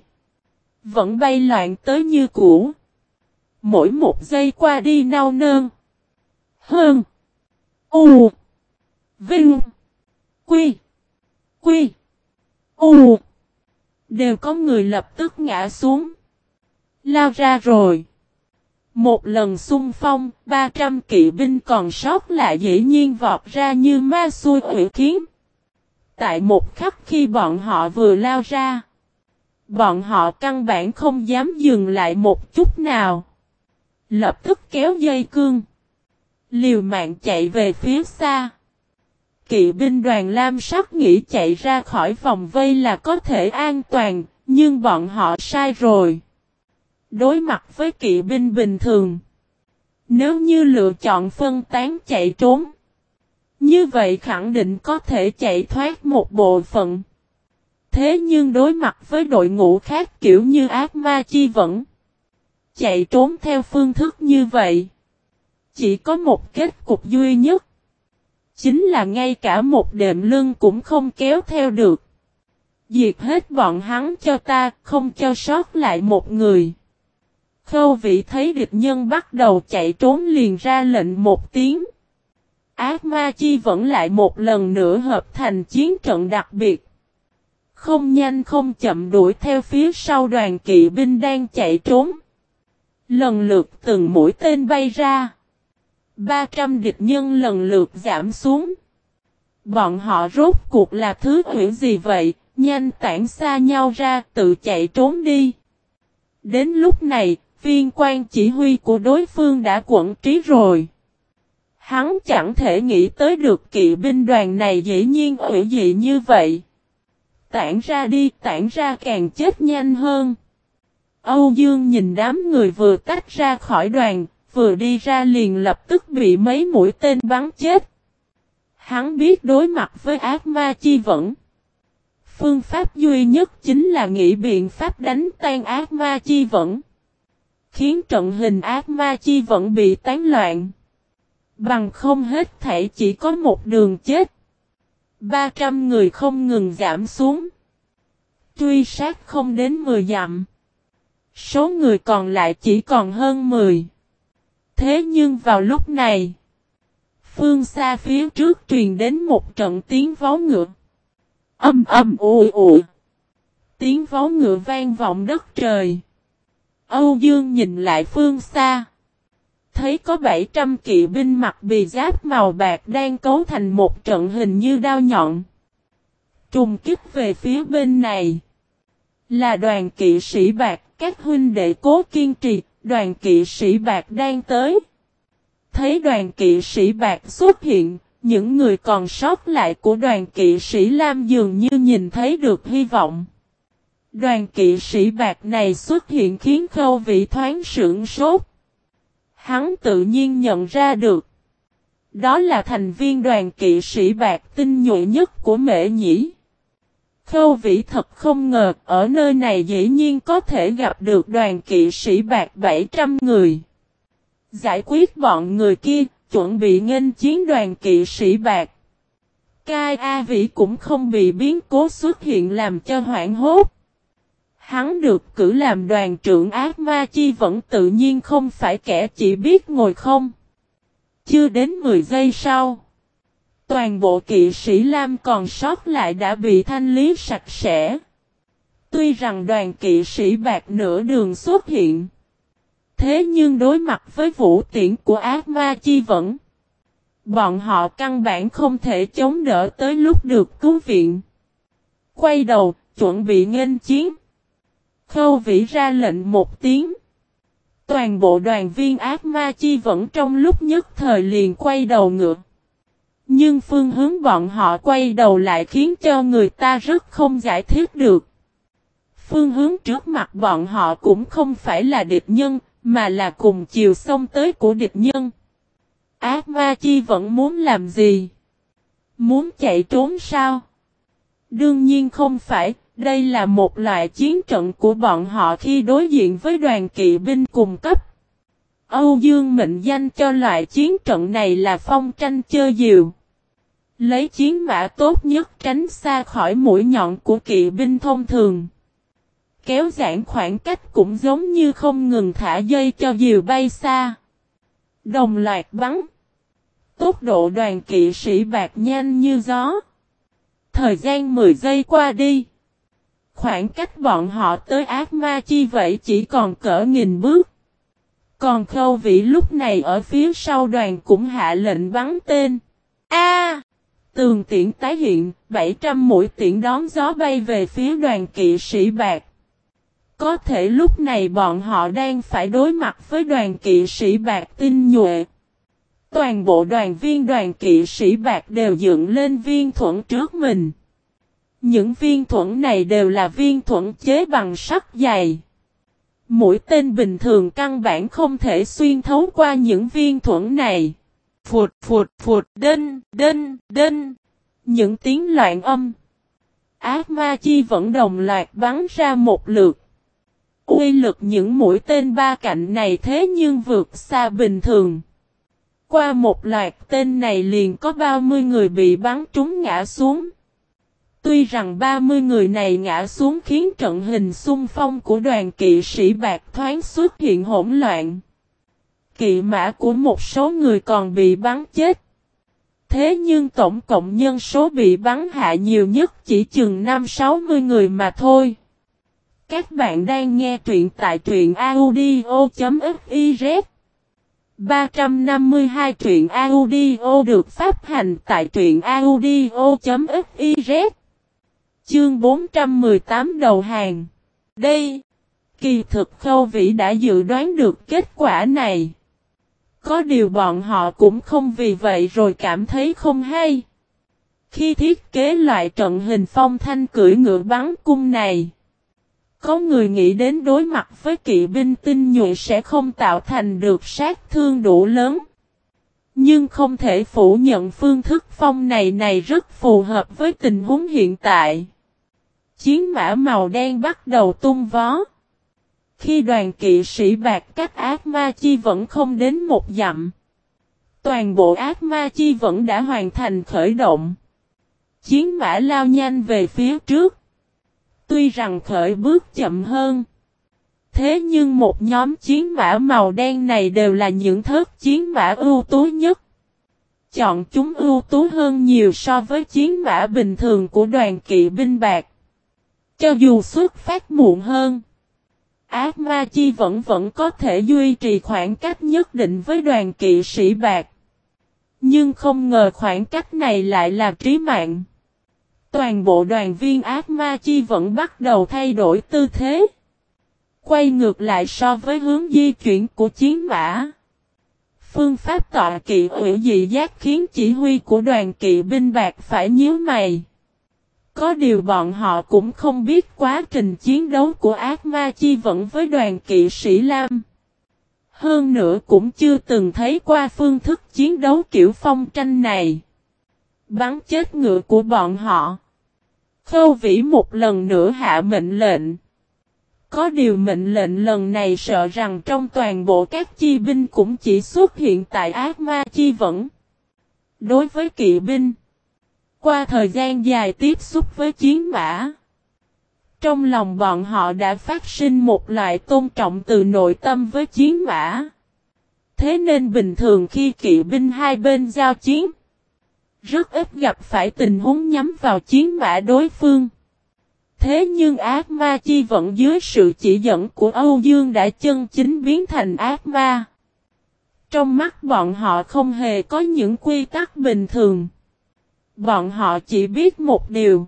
Vẫn bay loạn tới như cũ. Mỗi một giây qua đi nao nơn. Hơn. U. Vinh. Quy. Quy. U. Đều có người lập tức ngã xuống. Lao ra rồi. Một lần xung phong, 300 kỵ binh còn sót lại dễ nhiên vọt ra như ma xuôi ủy kiến. Tại một khắc khi bọn họ vừa lao ra, bọn họ căn bản không dám dừng lại một chút nào. Lập tức kéo dây cương. Liều mạng chạy về phía xa. Kỵ binh đoàn Lam sắc nghĩ chạy ra khỏi vòng vây là có thể an toàn, nhưng bọn họ sai rồi. Đối mặt với kỵ binh bình thường. Nếu như lựa chọn phân tán chạy trốn. Như vậy khẳng định có thể chạy thoát một bộ phận. Thế nhưng đối mặt với đội ngũ khác kiểu như ác ma chi vẫn. Chạy trốn theo phương thức như vậy. Chỉ có một kết cục duy nhất. chính là ngay cả một đệm lưng cũng không kéo theo được. Diệt hết bọn hắn cho ta, không cho sót lại một người. Khâu vị thấy địch nhân bắt đầu chạy trốn liền ra lệnh một tiếng. Ác ma chi vẫn lại một lần nữa hợp thành chiến trận đặc biệt. Không nhanh không chậm đuổi theo phía sau đoàn kỵ binh đang chạy trốn. Lần lượt từng mũi tên bay ra. 300 địch nhân lần lượt giảm xuống. Bọn họ rốt cuộc là thứ hữu gì vậy, nhanh tản xa nhau ra tự chạy trốn đi. Đến lúc này, viên quan chỉ huy của đối phương đã quẩn trí rồi. Hắn chẳng thể nghĩ tới được kỵ binh đoàn này dĩ nhiên hữu dị như vậy. Tản ra đi, tản ra càng chết nhanh hơn. Âu Dương nhìn đám người vừa tách ra khỏi đoàn, vừa đi ra liền lập tức bị mấy mũi tên bắn chết. Hắn biết đối mặt với ác ma chi vẫn. Phương pháp duy nhất chính là nghĩ biện pháp đánh tan ác ma chi vẫn. Khiến trận hình ác ma chi vẫn bị tán loạn. Bằng không hết thảy chỉ có một đường chết. 300 người không ngừng giảm xuống. Truy sát không đến 10 dặm. Số người còn lại chỉ còn hơn 10. Thế nhưng vào lúc này, phương xa phía trước truyền đến một trận tiếng vó ngựa. Âm âm ồ ồ. Tiếng vó ngựa vang vọng đất trời. Âu Dương nhìn lại phương xa. Thấy có 700 kỵ binh mặc bì giáp màu bạc đang cấu thành một trận hình như đao nhọn. Trùng kích về phía bên này. Là đoàn kỵ sĩ bạc, các huynh đệ cố kiên trì, đoàn kỵ sĩ bạc đang tới. Thấy đoàn kỵ sĩ bạc xuất hiện, những người còn sót lại của đoàn kỵ sĩ Lam dường như nhìn thấy được hy vọng. Đoàn kỵ sĩ bạc này xuất hiện khiến khâu vị thoáng sưởng sốt. Hắn tự nhiên nhận ra được. Đó là thành viên đoàn kỵ sĩ bạc tinh nhuệ nhất của mệ nhĩ. Khâu vĩ thật không ngờ ở nơi này dĩ nhiên có thể gặp được đoàn kỵ sĩ bạc 700 người. Giải quyết bọn người kia, chuẩn bị nghênh chiến đoàn kỵ sĩ bạc. Cai A Vĩ cũng không bị biến cố xuất hiện làm cho hoảng hốt. Hắn được cử làm đoàn trưởng ác ma chi vẫn tự nhiên không phải kẻ chỉ biết ngồi không. Chưa đến 10 giây sau. Toàn bộ kỵ sĩ Lam còn sót lại đã bị thanh lý sạch sẽ. Tuy rằng đoàn kỵ sĩ bạc nửa đường xuất hiện. Thế nhưng đối mặt với vũ tiễn của ác ma chi vẫn. Bọn họ căn bản không thể chống đỡ tới lúc được cứu viện. Quay đầu, chuẩn bị nghênh chiến. Khâu vĩ ra lệnh một tiếng. Toàn bộ đoàn viên ác ma chi vẫn trong lúc nhất thời liền quay đầu ngược. Nhưng phương hướng bọn họ quay đầu lại khiến cho người ta rất không giải thích được. Phương hướng trước mặt bọn họ cũng không phải là địch nhân, mà là cùng chiều sông tới của địch nhân. Ác ma chi vẫn muốn làm gì? Muốn chạy trốn sao? Đương nhiên không phải, đây là một loại chiến trận của bọn họ khi đối diện với đoàn kỵ binh cùng cấp. Âu Dương mệnh danh cho loại chiến trận này là phong tranh chơi diều. Lấy chiến mã tốt nhất tránh xa khỏi mũi nhọn của kỵ binh thông thường. Kéo giãn khoảng cách cũng giống như không ngừng thả dây cho diều bay xa. Đồng loạt bắn. Tốc độ đoàn kỵ sĩ bạc nhanh như gió. Thời gian 10 giây qua đi. Khoảng cách bọn họ tới ác ma chi vậy chỉ còn cỡ nghìn bước. Còn khâu vĩ lúc này ở phía sau đoàn cũng hạ lệnh bắn tên. A! tường tiễn tái hiện, 700 mũi tiễn đón gió bay về phía đoàn kỵ sĩ bạc. Có thể lúc này bọn họ đang phải đối mặt với đoàn kỵ sĩ bạc tinh nhuệ. Toàn bộ đoàn viên đoàn kỵ sĩ bạc đều dựng lên viên thuẫn trước mình. Những viên thuẫn này đều là viên thuẫn chế bằng sắt dày. Mũi tên bình thường căn bản không thể xuyên thấu qua những viên thuẫn này. Phụt phụt phụt, đinh đinh đinh. Những tiếng loạn âm. Ác ma chi vẫn đồng loạt bắn ra một lượt. Uy lực những mũi tên ba cạnh này thế nhưng vượt xa bình thường. Qua một loạt tên này liền có 30 người bị bắn trúng ngã xuống. Tuy rằng 30 người này ngã xuống khiến trận hình xung phong của đoàn kỵ sĩ bạc thoáng xuất hiện hỗn loạn. Kỵ mã của một số người còn bị bắn chết. Thế nhưng tổng cộng nhân số bị bắn hạ nhiều nhất chỉ chừng 5-60 người mà thôi. Các bạn đang nghe truyện tại truyện audio.fiz 352 truyện audio được phát hành tại truyện audio.fiz Chương 418 đầu hàng Đây, kỳ thực khâu vĩ đã dự đoán được kết quả này. Có điều bọn họ cũng không vì vậy rồi cảm thấy không hay. Khi thiết kế loại trận hình phong thanh cưỡi ngựa bắn cung này, có người nghĩ đến đối mặt với kỵ binh tinh nhuệ sẽ không tạo thành được sát thương đủ lớn. Nhưng không thể phủ nhận phương thức phong này này rất phù hợp với tình huống hiện tại. Chiến mã màu đen bắt đầu tung vó. Khi đoàn kỵ sĩ bạc cách ác ma chi vẫn không đến một dặm. Toàn bộ ác ma chi vẫn đã hoàn thành khởi động. Chiến mã lao nhanh về phía trước. Tuy rằng khởi bước chậm hơn. Thế nhưng một nhóm chiến mã màu đen này đều là những thớt chiến mã ưu tú nhất. Chọn chúng ưu tú hơn nhiều so với chiến mã bình thường của đoàn kỵ binh bạc. Cho dù xuất phát muộn hơn. Ác ma chi vẫn vẫn có thể duy trì khoảng cách nhất định với đoàn kỵ sĩ bạc. Nhưng không ngờ khoảng cách này lại là trí mạng. Toàn bộ đoàn viên ác ma chi vẫn bắt đầu thay đổi tư thế. Quay ngược lại so với hướng di chuyển của chiến mã. Phương pháp tọa kỵ hữu dị giác khiến chỉ huy của đoàn kỵ binh bạc phải nhíu mày. Có điều bọn họ cũng không biết quá trình chiến đấu của ác ma chi vẫn với đoàn kỵ sĩ Lam. Hơn nữa cũng chưa từng thấy qua phương thức chiến đấu kiểu phong tranh này. Bắn chết ngựa của bọn họ. Khâu vĩ một lần nữa hạ mệnh lệnh. Có điều mệnh lệnh lần này sợ rằng trong toàn bộ các chi binh cũng chỉ xuất hiện tại ác ma chi vẫn. Đối với kỵ binh. Qua thời gian dài tiếp xúc với chiến mã. Trong lòng bọn họ đã phát sinh một loại tôn trọng từ nội tâm với chiến mã. Thế nên bình thường khi kỵ binh hai bên giao chiến, rất ít gặp phải tình huống nhắm vào chiến mã đối phương. Thế nhưng ác ma chi vẫn dưới sự chỉ dẫn của Âu Dương đã chân chính biến thành ác ma. Trong mắt bọn họ không hề có những quy tắc bình thường. Bọn họ chỉ biết một điều.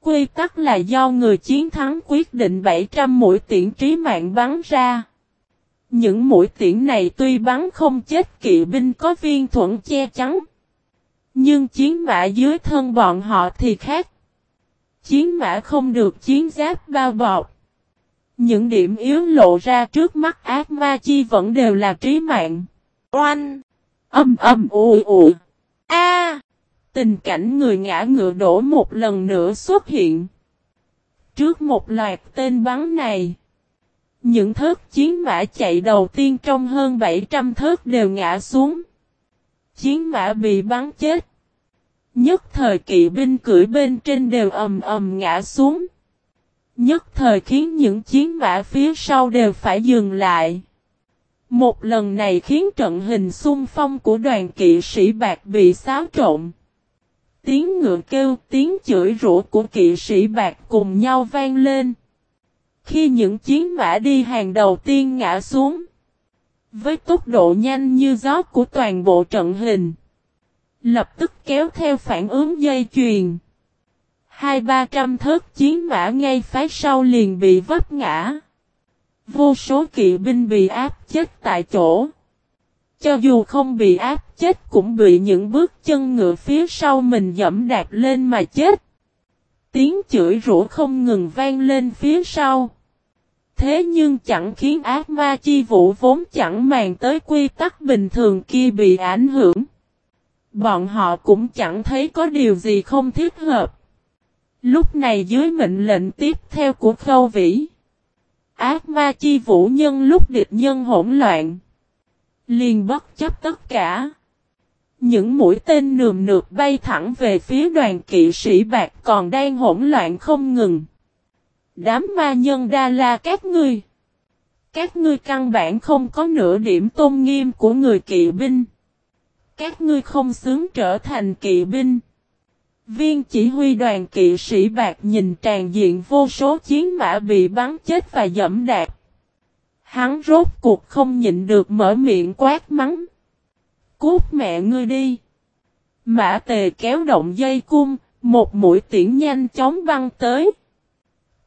Quy tắc là do người chiến thắng quyết định 700 mũi tiễn trí mạng bắn ra. Những mũi tiễn này tuy bắn không chết kỵ binh có viên thuẫn che chắn. Nhưng chiến mã dưới thân bọn họ thì khác. Chiến mã không được chiến giáp bao bọc. Những điểm yếu lộ ra trước mắt ác ma chi vẫn đều là trí mạng. Oanh! Âm âm, ui ui! A! Tình cảnh người ngã ngựa đổ một lần nữa xuất hiện. Trước một loạt tên bắn này. Những thớt chiến mã chạy đầu tiên trong hơn 700 thớt đều ngã xuống. Chiến mã bị bắn chết. Nhất thời kỵ binh cưỡi bên trên đều ầm ầm ngã xuống. Nhất thời khiến những chiến mã phía sau đều phải dừng lại. Một lần này khiến trận hình xung phong của đoàn kỵ sĩ bạc bị xáo trộn. Tiếng ngựa kêu, tiếng chửi rủa của kỵ sĩ bạc cùng nhau vang lên. Khi những chiến mã đi hàng đầu tiên ngã xuống. Với tốc độ nhanh như gió của toàn bộ trận hình. Lập tức kéo theo phản ứng dây chuyền. Hai ba trăm thớt chiến mã ngay phái sau liền bị vấp ngã. Vô số kỵ binh bị áp chết tại chỗ. Cho dù không bị áp chết cũng bị những bước chân ngựa phía sau mình dẫm đạp lên mà chết. Tiếng chửi rủa không ngừng vang lên phía sau. Thế nhưng chẳng khiến ác ma chi vũ vốn chẳng màng tới quy tắc bình thường kia bị ảnh hưởng. Bọn họ cũng chẳng thấy có điều gì không thiết hợp. Lúc này dưới mệnh lệnh tiếp theo của khâu vĩ. Ác ma chi vũ nhân lúc địch nhân hỗn loạn. Liền bất chấp tất cả. Những mũi tên nườm nượp bay thẳng về phía đoàn kỵ sĩ bạc còn đang hỗn loạn không ngừng. Đám ma nhân đa la, các ngươi. Các ngươi căn bản không có nửa điểm tôn nghiêm của người kỵ binh. Các ngươi không xứng trở thành kỵ binh. Viên chỉ huy đoàn kỵ sĩ bạc nhìn tràn diện vô số chiến mã bị bắn chết và dẫm đạp. Hắn rốt cuộc không nhịn được mở miệng quát mắng. Cút mẹ ngươi đi. Mã tề kéo động dây cung, một mũi tiễn nhanh chóng băng tới.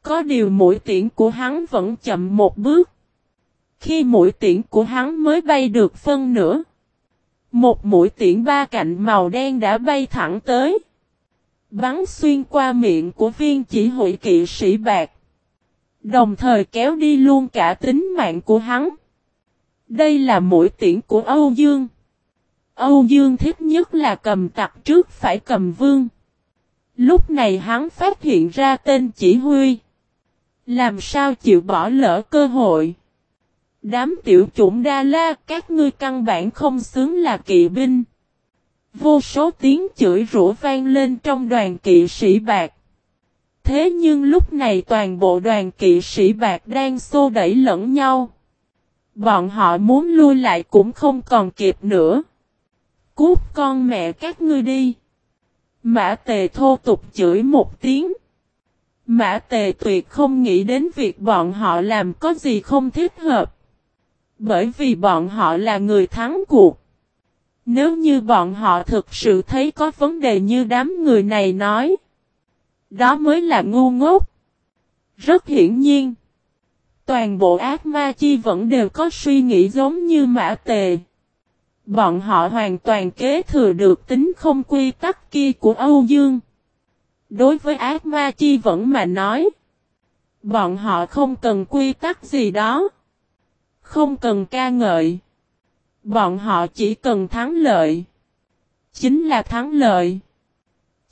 Có điều mũi tiễn của hắn vẫn chậm một bước. Khi mũi tiễn của hắn mới bay được phân nửa. Một mũi tiễn ba cạnh màu đen đã bay thẳng tới. Bắn xuyên qua miệng của viên chỉ hội kỵ sĩ bạc. Đồng thời kéo đi luôn cả tính mạng của hắn. Đây là mũi tiễn của Âu Dương. Âu Dương thích nhất là cầm tặc trước phải cầm vương. Lúc này hắn phát hiện ra tên chỉ huy. Làm sao chịu bỏ lỡ cơ hội. Đám tiểu chủng đa la, các ngươi căn bản không xứng là kỵ binh. Vô số tiếng chửi rủa vang lên trong đoàn kỵ sĩ bạc. Thế nhưng lúc này toàn bộ đoàn kỵ sĩ bạc đang xô đẩy lẫn nhau. Bọn họ muốn lui lại cũng không còn kịp nữa. Cút con mẹ các ngươi đi. Mã tề thô tục chửi một tiếng. Mã tề tuyệt không nghĩ đến việc bọn họ làm có gì không thích hợp. Bởi vì bọn họ là người thắng cuộc. Nếu như bọn họ thực sự thấy có vấn đề như đám người này nói. Đó mới là ngu ngốc. Rất hiển nhiên. Toàn bộ ác ma chi vẫn đều có suy nghĩ giống như mã tề. Bọn họ hoàn toàn kế thừa được tính không quy tắc kia của Âu Dương. Đối với ác ma chi vẫn mà nói. Bọn họ không cần quy tắc gì đó. Không cần ca ngợi. Bọn họ chỉ cần thắng lợi. Chính là thắng lợi.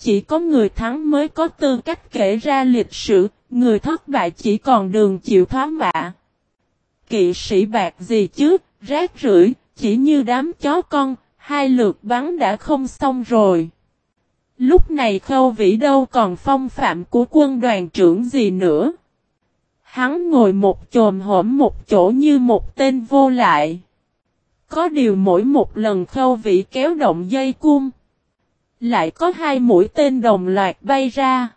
Chỉ có người thắng mới có tư cách kể ra lịch sử, người thất bại chỉ còn đường chịu thoá mạ. Kỵ sĩ bạc gì chứ, rác rưởi, chỉ như đám chó con, hai lượt bắn đã không xong rồi. Lúc này khâu vĩ đâu còn phong phạm của quân đoàn trưởng gì nữa. Hắn ngồi một chồm hổm một chỗ như một tên vô lại. Có điều mỗi một lần khâu vĩ kéo động dây cung. Lại có hai mũi tên đồng loạt bay ra.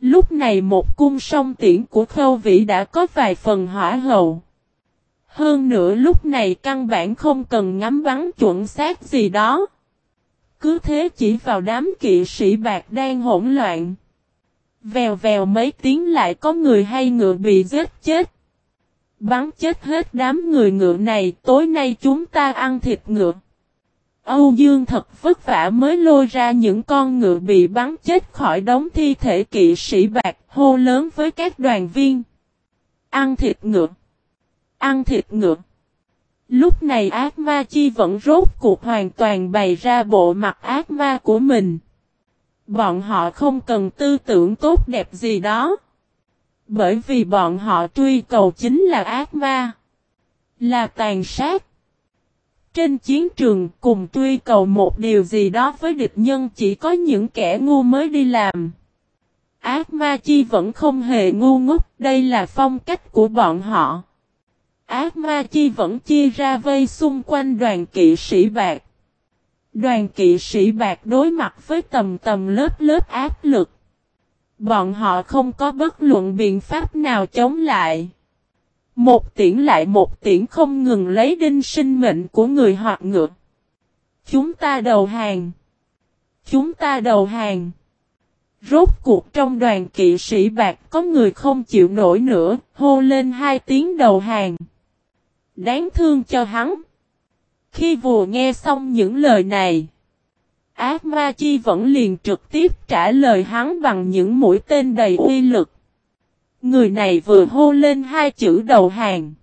Lúc này một cung song tiễn của khâu vĩ đã có vài phần hỏa hậu. Hơn nữa lúc này căn bản không cần ngắm bắn chuẩn xác gì đó. Cứ thế chỉ vào đám kỵ sĩ bạc đang hỗn loạn. Vèo vèo mấy tiếng lại có người hay ngựa bị giết chết. Bắn chết hết đám người ngựa này, tối nay chúng ta ăn thịt ngựa. Âu Dương thật vất vả mới lôi ra những con ngựa bị bắn chết khỏi đống thi thể kỵ sĩ bạc hô lớn với các đoàn viên. Ăn thịt ngựa. Ăn thịt ngựa. Lúc này ác ma chi vẫn rốt cuộc hoàn toàn bày ra bộ mặt ác ma của mình. Bọn họ không cần tư tưởng tốt đẹp gì đó. Bởi vì bọn họ truy cầu chính là ác ma. Là tàn sát. Trên chiến trường cùng truy cầu một điều gì đó với địch nhân chỉ có những kẻ ngu mới đi làm. Ác ma chi vẫn không hề ngu ngốc, đây là phong cách của bọn họ. Ác ma chi vẫn chia ra vây xung quanh đoàn kỵ sĩ bạc. Đoàn kỵ sĩ bạc đối mặt với tầm tầm lớp lớp áp lực. Bọn họ không có bất luận biện pháp nào chống lại. Một tiễn lại một tiễn không ngừng lấy đinh sinh mệnh của người hoặc ngược. Chúng ta đầu hàng. Chúng ta đầu hàng. Rốt cuộc trong đoàn kỵ sĩ bạc có người không chịu nổi nữa, hô lên hai tiếng đầu hàng. Đáng thương cho hắn. Khi vừa nghe xong những lời này, ác ma chi vẫn liền trực tiếp trả lời hắn bằng những mũi tên đầy uy lực. Người này vừa hô lên hai chữ đầu hàng.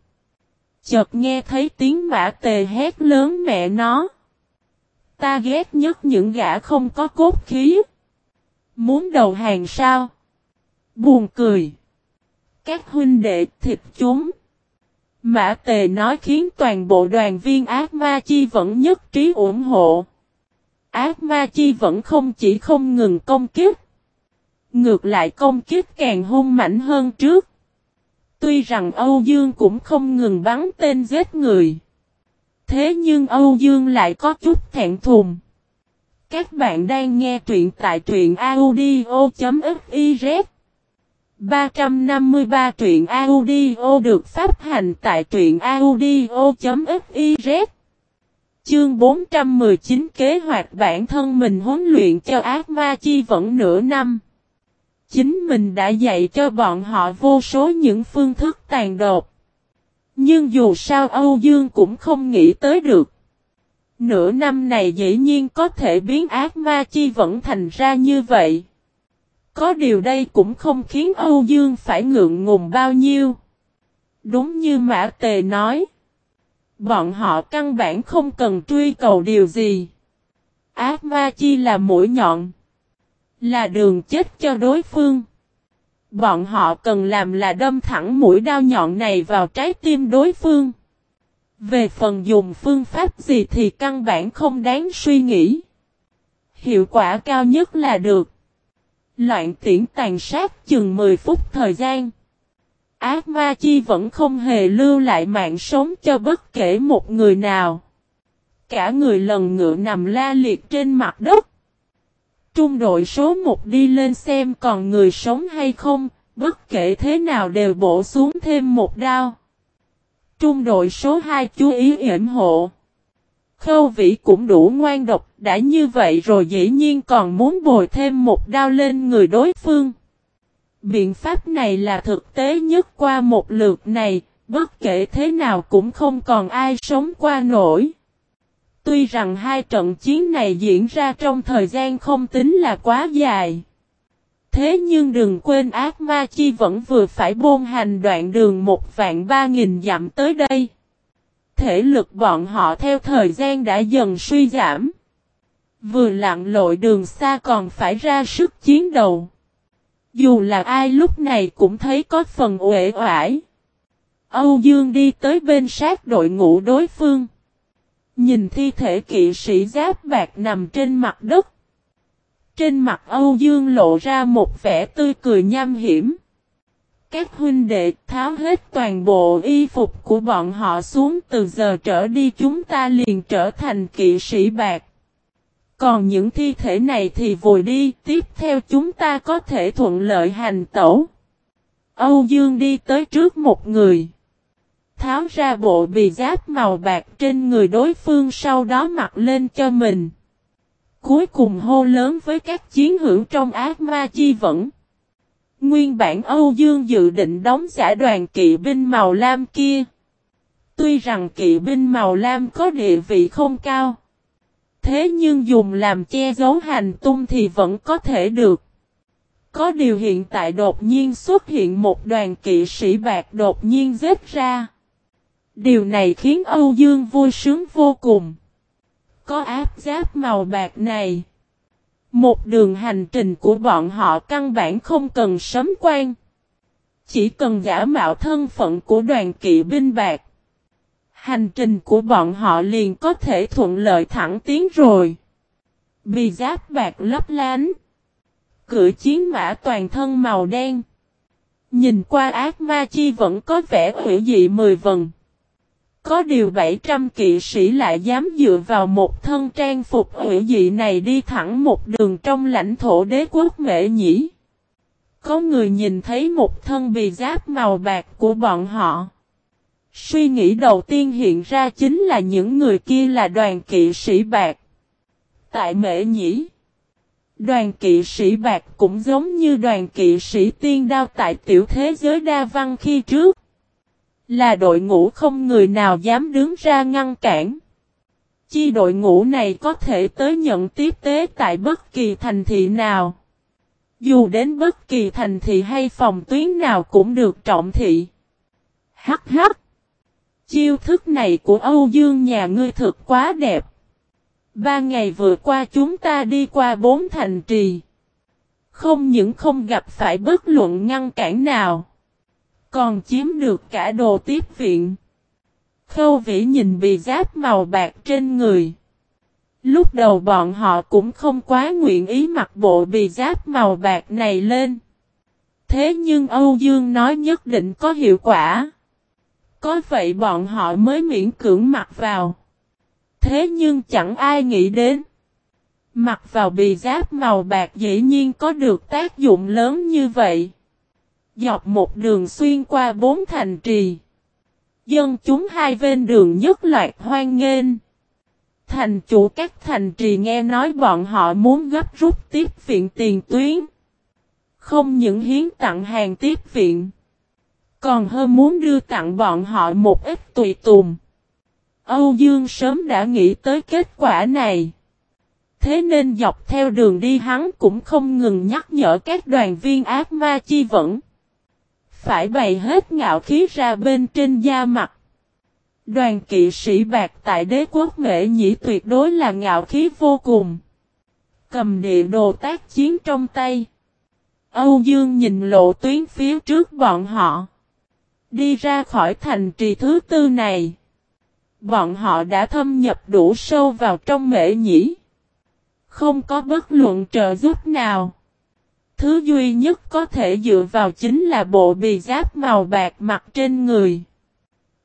Chợt nghe thấy tiếng mã tề hét lớn mẹ nó. Ta ghét nhất những gã không có cốt khí. Muốn đầu hàng sao? Buồn cười. Các huynh đệ thịt chúng. Mã Tề nói khiến toàn bộ đoàn viên ác ma chi vẫn nhất trí ủng hộ. Ác ma chi vẫn không chỉ không ngừng công kích. Ngược lại công kích càng hung mạnh hơn trước. Tuy rằng Âu Dương cũng không ngừng bắn tên giết người. Thế nhưng Âu Dương lại có chút thẹn thùng. Các bạn đang nghe truyện tại truyện audio.fiz 353 truyện audio được phát hành tại truyện audio.fiz Chương 419 kế hoạch bản thân mình huấn luyện cho ác ma chi vẫn nửa năm. Chính mình đã dạy cho bọn họ vô số những phương thức tàn độc. Nhưng dù sao Âu Dương cũng không nghĩ tới được. Nửa năm này dĩ nhiên có thể biến ác ma chi vẫn thành ra như vậy. Có điều đây cũng không khiến Âu Dương phải ngượng ngùng bao nhiêu. Đúng như Mã Tề nói. Bọn họ căn bản không cần truy cầu điều gì. Ác ma chi là mũi nhọn. Là đường chết cho đối phương. Bọn họ cần làm là đâm thẳng mũi đao nhọn này vào trái tim đối phương. Về phần dùng phương pháp gì thì căn bản không đáng suy nghĩ. Hiệu quả cao nhất là được. Loạn tiễn tàn sát chừng 10 phút thời gian. Ác ma chi vẫn không hề lưu lại mạng sống cho bất kể một người nào. Cả người lần ngựa nằm la liệt trên mặt đất. Trung đội số 1 đi lên xem còn người sống hay không, bất kể thế nào đều bổ xuống thêm một đao. Trung đội số 2 chú ý yểm hộ. Khâu vĩ cũng đủ ngoan độc, đã như vậy rồi dĩ nhiên còn muốn bồi thêm một đao lên người đối phương. Biện pháp này là thực tế nhất qua một lượt này, bất kể thế nào cũng không còn ai sống qua nổi. Tuy rằng hai trận chiến này diễn ra trong thời gian không tính là quá dài. Thế nhưng đừng quên ác ma chi vẫn vừa phải bôn hành đoạn đường một vạn ba nghìn dặm tới đây. Thể lực bọn họ theo thời gian đã dần suy giảm. Vừa lặn lội đường xa còn phải ra sức chiến đầu. Dù là ai lúc này cũng thấy có phần uể oải. Âu Dương đi tới bên sát đội ngũ đối phương. Nhìn thi thể kỵ sĩ giáp bạc nằm trên mặt đất. Trên mặt Âu Dương lộ ra một vẻ tươi cười nham hiểm. Các huynh đệ tháo hết toàn bộ y phục của bọn họ xuống từ giờ trở đi chúng ta liền trở thành kỵ sĩ bạc. Còn những thi thể này thì vùi đi, tiếp theo chúng ta có thể thuận lợi hành tẩu. Âu Dương đi tới trước một người. Tháo ra bộ bì giáp màu bạc trên người đối phương sau đó mặc lên cho mình. Cuối cùng hô lớn với các chiến hữu trong ác ma chi vẫn. Nguyên bản Âu Dương dự định đóng giả đoàn kỵ binh màu lam kia. Tuy rằng kỵ binh màu lam có địa vị không cao. Thế nhưng dùng làm che giấu hành tung thì vẫn có thể được. Có điều hiện tại đột nhiên xuất hiện một đoàn kỵ sĩ bạc đột nhiên giết ra. Điều này khiến Âu Dương vui sướng vô cùng. Có áp giáp màu bạc này. Một đường hành trình của bọn họ căn bản không cần sấm quan. Chỉ cần giả mạo thân phận của đoàn kỵ binh bạc. Hành trình của bọn họ liền có thể thuận lợi thẳng tiến rồi. Bì giáp bạc lấp lánh. cửa chiến mã toàn thân màu đen. Nhìn qua ác ma chi vẫn có vẻ hữu dị mười vần. Có điều 700 kỵ sĩ lại dám dựa vào một thân trang phục hữu dị này đi thẳng một đường trong lãnh thổ đế quốc mệ nhĩ. Có người nhìn thấy một thân bì giáp màu bạc của bọn họ. Suy nghĩ đầu tiên hiện ra chính là những người kia là đoàn kỵ sĩ bạc. Tại mệ nhĩ, đoàn kỵ sĩ bạc cũng giống như đoàn kỵ sĩ tiên đao tại tiểu thế giới đa văn khi trước. Là đội ngũ không người nào dám đứng ra ngăn cản. Chi đội ngũ này có thể tới nhận tiếp tế tại bất kỳ thành thị nào. Dù đến bất kỳ thành thị hay phòng tuyến nào cũng được trọng thị. Hắc hắc. Chiêu thức này của Âu Dương nhà ngươi thực quá đẹp. Ba ngày vừa qua chúng ta đi qua bốn thành trì. Không những không gặp phải bất luận ngăn cản nào. Còn chiếm được cả đồ tiếp viện. Khâu vĩ nhìn bị giáp màu bạc trên người. Lúc đầu bọn họ cũng không quá nguyện ý mặc bộ bị giáp màu bạc này lên. Thế nhưng Âu Dương nói nhất định có hiệu quả. Có vậy bọn họ mới miễn cưỡng mặc vào. Thế nhưng chẳng ai nghĩ đến. Mặc vào bì giáp màu bạc dĩ nhiên có được tác dụng lớn như vậy. Dọc một đường xuyên qua bốn thành trì. Dân chúng hai bên đường nhất loạt hoan nghênh. Thành chủ các thành trì nghe nói bọn họ muốn gấp rút tiếp viện tiền tuyến. Không những hiến tặng hàng tiếp viện. Còn hơn muốn đưa tặng bọn họ một ít tùy tùng. Âu Dương sớm đã nghĩ tới kết quả này. Thế nên dọc theo đường đi hắn cũng không ngừng nhắc nhở các đoàn viên ác ma chi vẫn. Phải bày hết ngạo khí ra bên trên da mặt. Đoàn kỵ sĩ bạc tại đế quốc mễ nhĩ tuyệt đối là ngạo khí vô cùng. Cầm địa đồ tác chiến trong tay. Âu Dương nhìn lộ tuyến phía trước bọn họ. Đi ra khỏi thành trì thứ tư này. Bọn họ đã thâm nhập đủ sâu vào trong mễ nhĩ. Không có bất luận trợ giúp nào. Thứ duy nhất có thể dựa vào chính là bộ bì giáp màu bạc mặt trên người.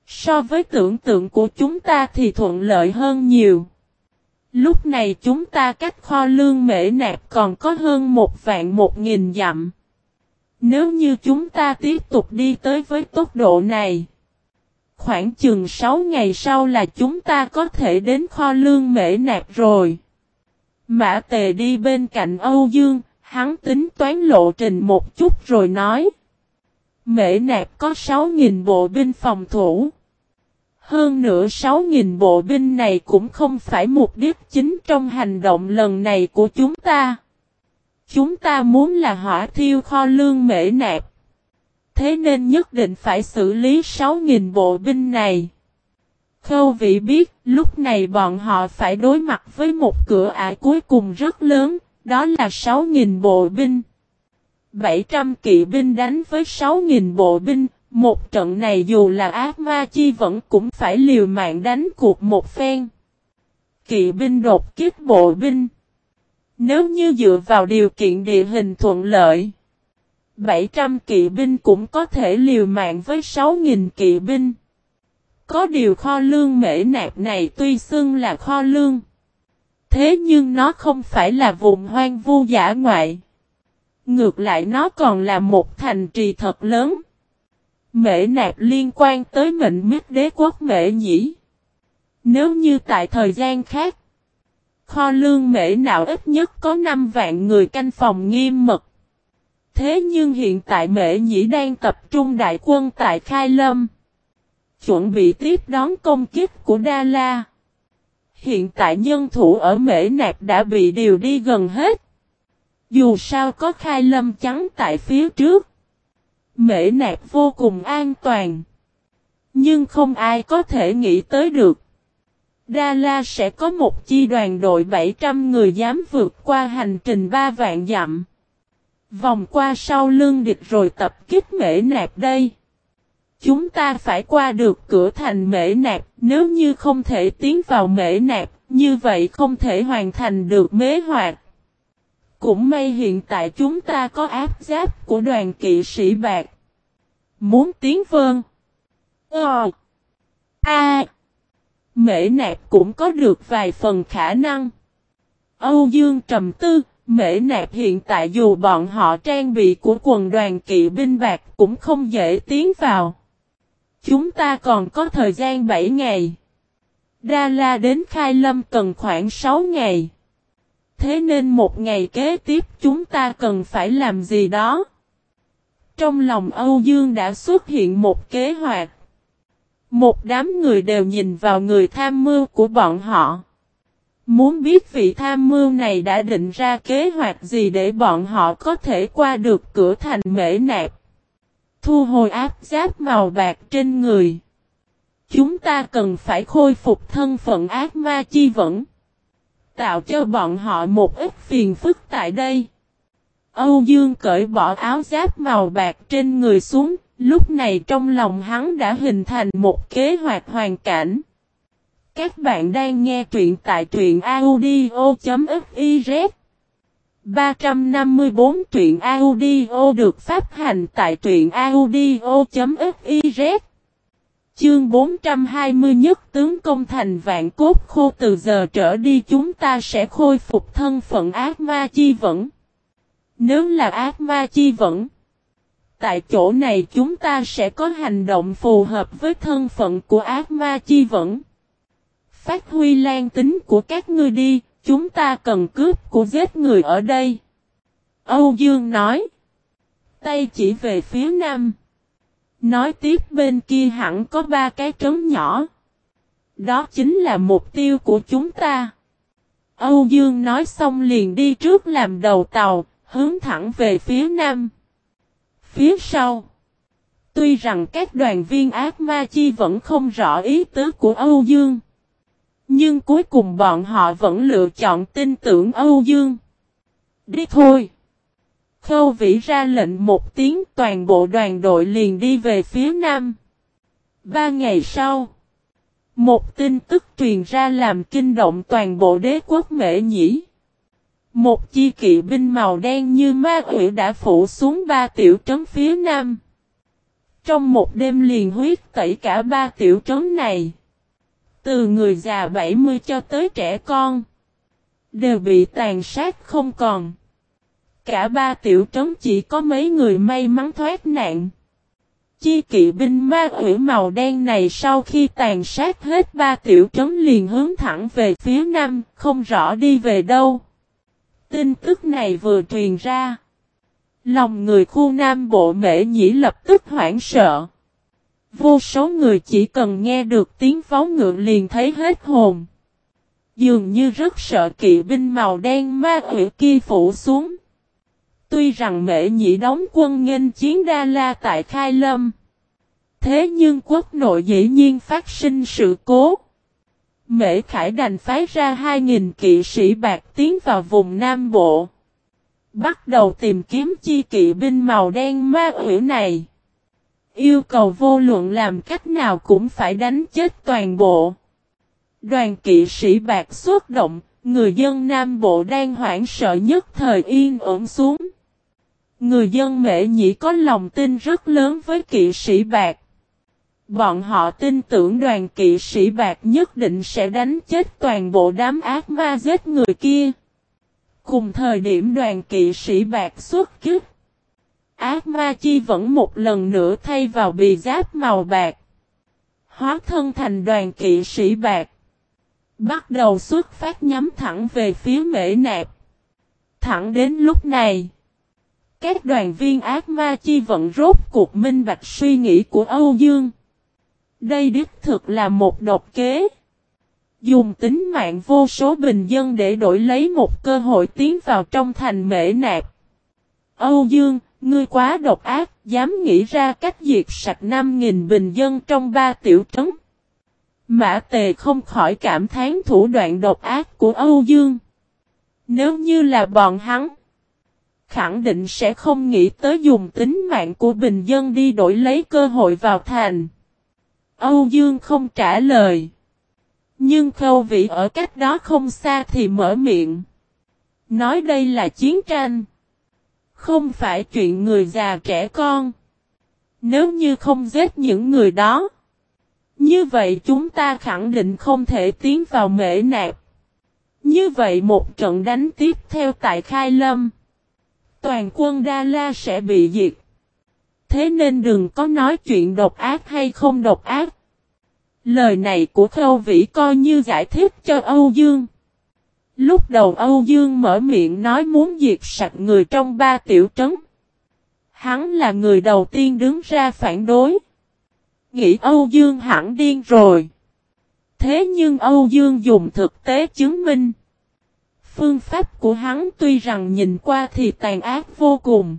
So với tưởng tượng của chúng ta thì thuận lợi hơn nhiều. Lúc này chúng ta cách kho lương mễ nạp còn có hơn một vạn một nghìn dặm. Nếu như chúng ta tiếp tục đi tới với tốc độ này, khoảng chừng 6 ngày sau là chúng ta có thể đến kho lương mễ nạp rồi. Mã tề đi bên cạnh Âu Dương, hắn tính toán lộ trình một chút rồi nói. Mễ nạp có 6.000 bộ binh phòng thủ. Hơn nữa 6.000 bộ binh này cũng không phải mục đích chính trong hành động lần này của chúng ta. Chúng ta muốn là hỏa thiêu kho lương mễ nạp. Thế nên nhất định phải xử lý 6.000 bộ binh này. Khâu vị biết lúc này bọn họ phải đối mặt với một cửa ải cuối cùng rất lớn, đó là 6.000 bộ binh. 700 kỵ binh đánh với 6.000 bộ binh, một trận này dù là ác ma chi vẫn cũng phải liều mạng đánh cuộc một phen. Kỵ binh đột kích bộ binh. Nếu như dựa vào điều kiện địa hình thuận lợi, 700 kỵ binh cũng có thể liều mạng với 6.000 kỵ binh. Có điều kho lương mễ nạp này tuy xưng là kho lương. Thế nhưng nó không phải là vùng hoang vu giả ngoại. Ngược lại nó còn là một thành trì thật lớn. Mễ nạp liên quan tới mệnh miết đế quốc mễ nhĩ. Nếu như tại thời gian khác, kho lương mễ nào ít nhất có 5 vạn người canh phòng nghiêm mật. Thế nhưng hiện tại mễ nhĩ đang tập trung đại quân tại Khai Lâm. Chuẩn bị tiếp đón công kích của Đa La. Hiện tại nhân thủ ở mễ nạp đã bị điều đi gần hết. Dù sao có Khai Lâm trắng tại phía trước. Mễ nạp vô cùng an toàn. Nhưng không ai có thể nghĩ tới được. Đa La sẽ có một chi đoàn đội 700 người dám vượt qua hành trình 3 vạn dặm. Vòng qua sau lưng địch rồi tập kích mễ nạp đây. Chúng ta phải qua được cửa thành mễ nạp, nếu như không thể tiến vào mễ nạp, như vậy không thể hoàn thành được mế hoạt. Cũng may hiện tại chúng ta có áp giáp của đoàn kỵ sĩ bạc. Muốn tiến vơn. Ờ. A. Mễ nạp cũng có được vài phần khả năng. Âu Dương trầm tư, mễ nạp hiện tại dù bọn họ trang bị của quần đoàn kỵ binh bạc cũng không dễ tiến vào. Chúng ta còn có thời gian 7 ngày. Đa La đến Khai Lâm cần khoảng 6 ngày. Thế nên một ngày kế tiếp chúng ta cần phải làm gì đó. Trong lòng Âu Dương đã xuất hiện một kế hoạch. Một đám người đều nhìn vào người tham mưu của bọn họ. Muốn biết vị tham mưu này đã định ra kế hoạch gì để bọn họ có thể qua được cửa thành mễ nạp. Thu hồi áp giáp màu bạc trên người. Chúng ta cần phải khôi phục thân phận ác ma chi vẫn. Tạo cho bọn họ một ít phiền phức tại đây. Âu Dương cởi bỏ áo giáp màu bạc trên người xuống, Lúc này trong lòng hắn đã hình thành một kế hoạch hoàn cảnh. Các bạn đang nghe truyện tại truyện audio.fif 354 truyện audio được phát hành tại truyện audio.fiz Chương 420 nhất tướng công thành vạn cốt khô từ giờ trở đi chúng ta sẽ khôi phục thân phận ác ma chi vẫn. Nếu là ác ma chi vẫn, tại chỗ này chúng ta sẽ có hành động phù hợp với thân phận của ác ma chi vẫn. Phát huy lan tính của các ngươi đi, chúng ta cần cướp của giết người ở đây. Âu Dương nói. Tay chỉ về phía nam. Nói tiếp bên kia hẳn có ba cái trấn nhỏ. Đó chính là mục tiêu của chúng ta. Âu Dương nói xong liền đi trước làm đầu tàu, hướng thẳng về phía nam. Phía sau. Tuy rằng các đoàn viên ác ma chi vẫn không rõ ý tứ của Âu Dương. Nhưng cuối cùng bọn họ vẫn lựa chọn tin tưởng Âu Dương. Đi thôi. Khâu vĩ ra lệnh một tiếng toàn bộ đoàn đội liền đi về phía nam. Ba ngày sau, một tin tức truyền ra làm kinh động toàn bộ đế quốc mễ nhĩ. Một chi kỵ binh màu đen như ma quỷ đã phủ xuống ba tiểu trấn phía nam. Trong một đêm liền huyết tẩy cả ba tiểu trấn này. Từ người già 70 cho tới trẻ con. Đều bị tàn sát không còn. Cả ba tiểu trấn chỉ có mấy người may mắn thoát nạn. Chi kỵ binh ma quỷ màu đen này sau khi tàn sát hết ba tiểu trấn liền hướng thẳng về phía nam, không rõ đi về đâu. Tin tức này vừa truyền ra. Lòng người khu Nam Bộ Mễ Nhĩ lập tức hoảng sợ. Vô số người chỉ cần nghe được tiếng pháo ngựa liền thấy hết hồn. Dường như rất sợ kỵ binh màu đen ma quỷ kia phủ xuống. Tuy rằng mệ nhị đóng quân nghênh chiến Đa La tại Khai Lâm. Thế nhưng quốc nội dĩ nhiên phát sinh sự cố. Mễ Khải đành phái ra 2.000 kỵ sĩ bạc tiến vào vùng Nam Bộ. Bắt đầu tìm kiếm chi kỵ binh màu đen ma quỷ này. Yêu cầu vô luận làm cách nào cũng phải đánh chết toàn bộ. Đoàn kỵ sĩ bạc xuất động, người dân Nam Bộ đang hoảng sợ nhất thời yên ổn xuống. Người dân mễ nhĩ có lòng tin rất lớn với kỵ sĩ bạc. Bọn họ tin tưởng đoàn kỵ sĩ bạc nhất định sẽ đánh chết toàn bộ đám ác ma giết người kia. Cùng thời điểm đoàn kỵ sĩ bạc xuất kích. Ác ma chi vẫn một lần nữa thay vào bì giáp màu bạc. Hóa thân thành đoàn kỵ sĩ bạc. Bắt đầu xuất phát nhắm thẳng về phía mễ nạp. Thẳng đến lúc này. Các đoàn viên ác ma chi vận rốt cuộc minh bạch suy nghĩ của Âu Dương. Đây đích thực là một độc kế. Dùng tính mạng vô số bình dân để đổi lấy một cơ hội tiến vào trong thành mễ nạp. Âu Dương, ngươi quá độc ác, dám nghĩ ra cách diệt sạch 5.000 bình dân trong ba tiểu trấn. Mã Tề không khỏi cảm thán thủ đoạn độc ác của Âu Dương. Nếu như là bọn hắn, khẳng định sẽ không nghĩ tới dùng tính mạng của bình dân đi đổi lấy cơ hội vào thành. Âu Dương không trả lời. Nhưng khâu vị ở cách đó không xa thì mở miệng. Nói đây là chiến tranh. Không phải chuyện người già trẻ con. Nếu như không giết những người đó. Như vậy chúng ta khẳng định không thể tiến vào mễ nạp. Như vậy một trận đánh tiếp theo tại Khai Lâm, toàn quân Đa La sẽ bị diệt. Thế nên đừng có nói chuyện độc ác hay không độc ác. Lời này của Khâu Vĩ coi như giải thích cho Âu Dương. Lúc đầu Âu Dương mở miệng nói muốn diệt sạch người trong ba tiểu trấn. Hắn là người đầu tiên đứng ra phản đối. Nghĩ Âu Dương hẳn điên rồi. Thế nhưng Âu Dương dùng thực tế chứng minh. Phương pháp của hắn tuy rằng nhìn qua thì tàn ác vô cùng.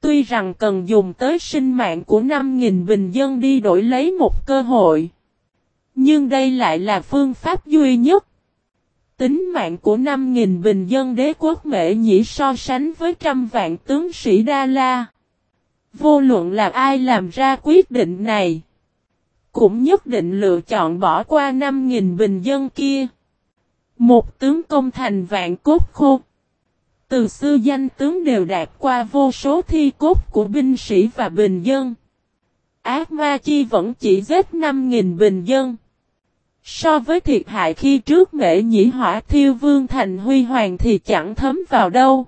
Tuy rằng cần dùng tới sinh mạng của 5.000 bình dân đi đổi lấy một cơ hội. Nhưng đây lại là phương pháp duy nhất. Tính mạng của 5.000 bình dân đế quốc mệ nhĩ so sánh với trăm vạn tướng sĩ Đa La. Vô luận là ai làm ra quyết định này. Cũng nhất định lựa chọn bỏ qua 5.000 bình dân kia. Một tướng công thành vạn cốt khô. Từ xưa danh tướng đều đạt qua vô số thi cốt của binh sĩ và bình dân. Ác ma chi vẫn chỉ giết 5.000 bình dân. So với thiệt hại khi trước mễ nhĩ hỏa thiêu vương thành huy hoàng thì chẳng thấm vào đâu.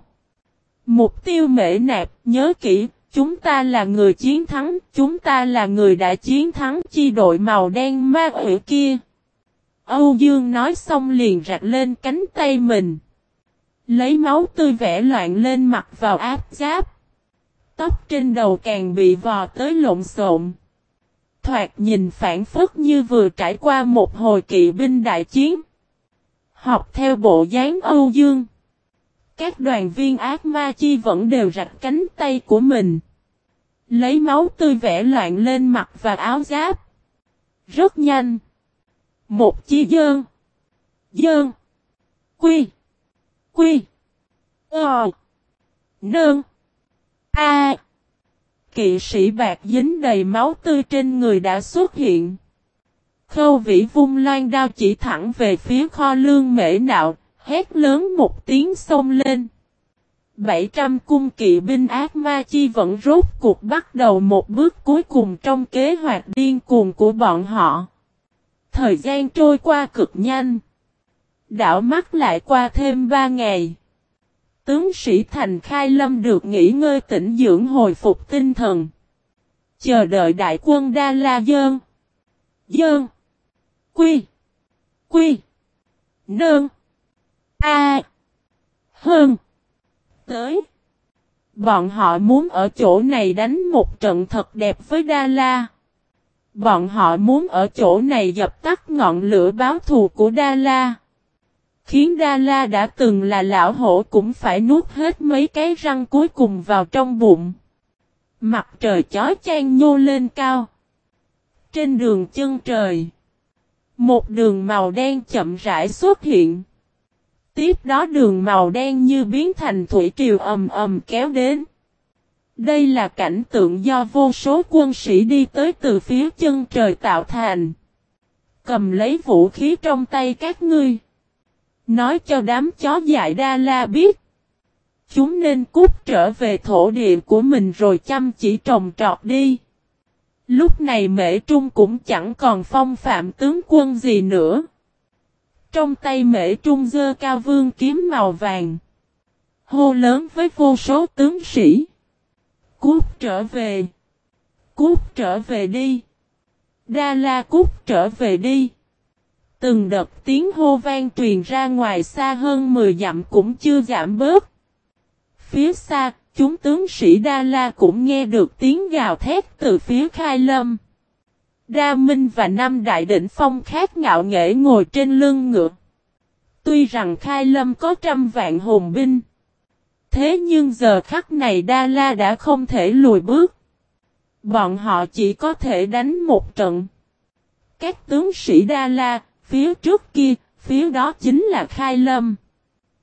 Mục tiêu mễ nạp, nhớ kỹ, chúng ta là người chiến thắng, chúng ta là người đã chiến thắng chi đội màu đen ma quỷ kia. Âu Dương nói xong liền rạch lên cánh tay mình. Lấy máu tươi vẽ loạn lên mặt vào áp giáp. Tóc trên đầu càng bị vò tới lộn xộn. Thoạt nhìn phản phất như vừa trải qua một hồi kỵ binh đại chiến. Học theo bộ dáng Âu Dương. Các đoàn viên ác ma chi vẫn đều rạch cánh tay của mình. Lấy máu tươi vẽ loạn lên mặt và áo giáp. Rất nhanh. Một chi dơn. Dơn. Quy. Quy. Ờ. Nương. A. Kỵ sĩ bạc dính đầy máu tươi trên người đã xuất hiện. Khâu vĩ vung loan đao chỉ thẳng về phía kho lương mễ nạo, hét lớn một tiếng xông lên. 700 cung kỵ binh ác ma chi vẫn rốt cuộc bắt đầu một bước cuối cùng trong kế hoạch điên cuồng của bọn họ. Thời gian trôi qua cực nhanh. Đảo mắt lại qua thêm 3 ngày. Tướng sĩ Thành Khai Lâm được nghỉ ngơi tỉnh dưỡng hồi phục tinh thần. Chờ đợi đại quân Đa La Dơn. Dơn. Quy. Quy. Nơn. A. Hơn. Tới. Bọn họ muốn ở chỗ này đánh một trận thật đẹp với Đa La. Bọn họ muốn ở chỗ này dập tắt ngọn lửa báo thù của Đa La. Khiến Đa La đã từng là lão hổ cũng phải nuốt hết mấy cái răng cuối cùng vào trong bụng. Mặt trời chói chang nhô lên cao. Trên đường chân trời. Một đường màu đen chậm rãi xuất hiện. Tiếp đó đường màu đen như biến thành thủy triều ầm ầm kéo đến. Đây là cảnh tượng do vô số quân sĩ đi tới từ phía chân trời tạo thành. Cầm lấy vũ khí trong tay các ngươi. Nói cho đám chó dại Đa La biết. Chúng nên cút trở về thổ địa của mình rồi chăm chỉ trồng trọt đi. Lúc này Mễ Trung cũng chẳng còn phong phạm tướng quân gì nữa. Trong tay Mễ Trung dơ cao vương kiếm màu vàng. Hô lớn với vô số tướng sĩ. Cút trở về. Cút trở về đi. Đa la cút trở về đi. Từng đợt tiếng hô vang truyền ra ngoài xa hơn 10 dặm cũng chưa giảm bớt. Phía xa, chúng tướng sĩ Đa La cũng nghe được tiếng gào thét từ phía khai lâm. Đa Minh và năm đại đỉnh phong khác ngạo nghễ ngồi trên lưng ngựa. Tuy rằng khai lâm có trăm vạn hùng binh. Thế nhưng giờ khắc này Đa La đã không thể lùi bước. Bọn họ chỉ có thể đánh một trận. Các tướng sĩ Đa La, phía trước kia, phía đó chính là Khai Lâm.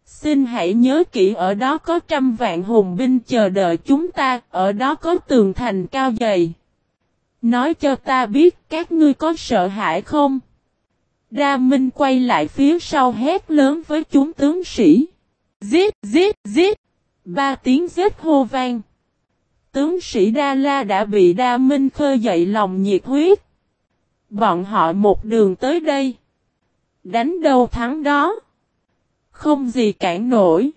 Xin hãy nhớ kỹ ở đó có trăm vạn hùng binh chờ đợi chúng ta, ở đó có tường thành cao dày. Nói cho ta biết các ngươi có sợ hãi không? Đa Minh quay lại phía sau hét lớn với chúng tướng sĩ. Giết, giết, giết. Ba tiếng giết hô vang. Tướng sĩ Đa La đã bị Đa Minh khơi dậy lòng nhiệt huyết. Bọn họ một đường tới đây. Đánh đâu thắng đó. Không gì cản nổi.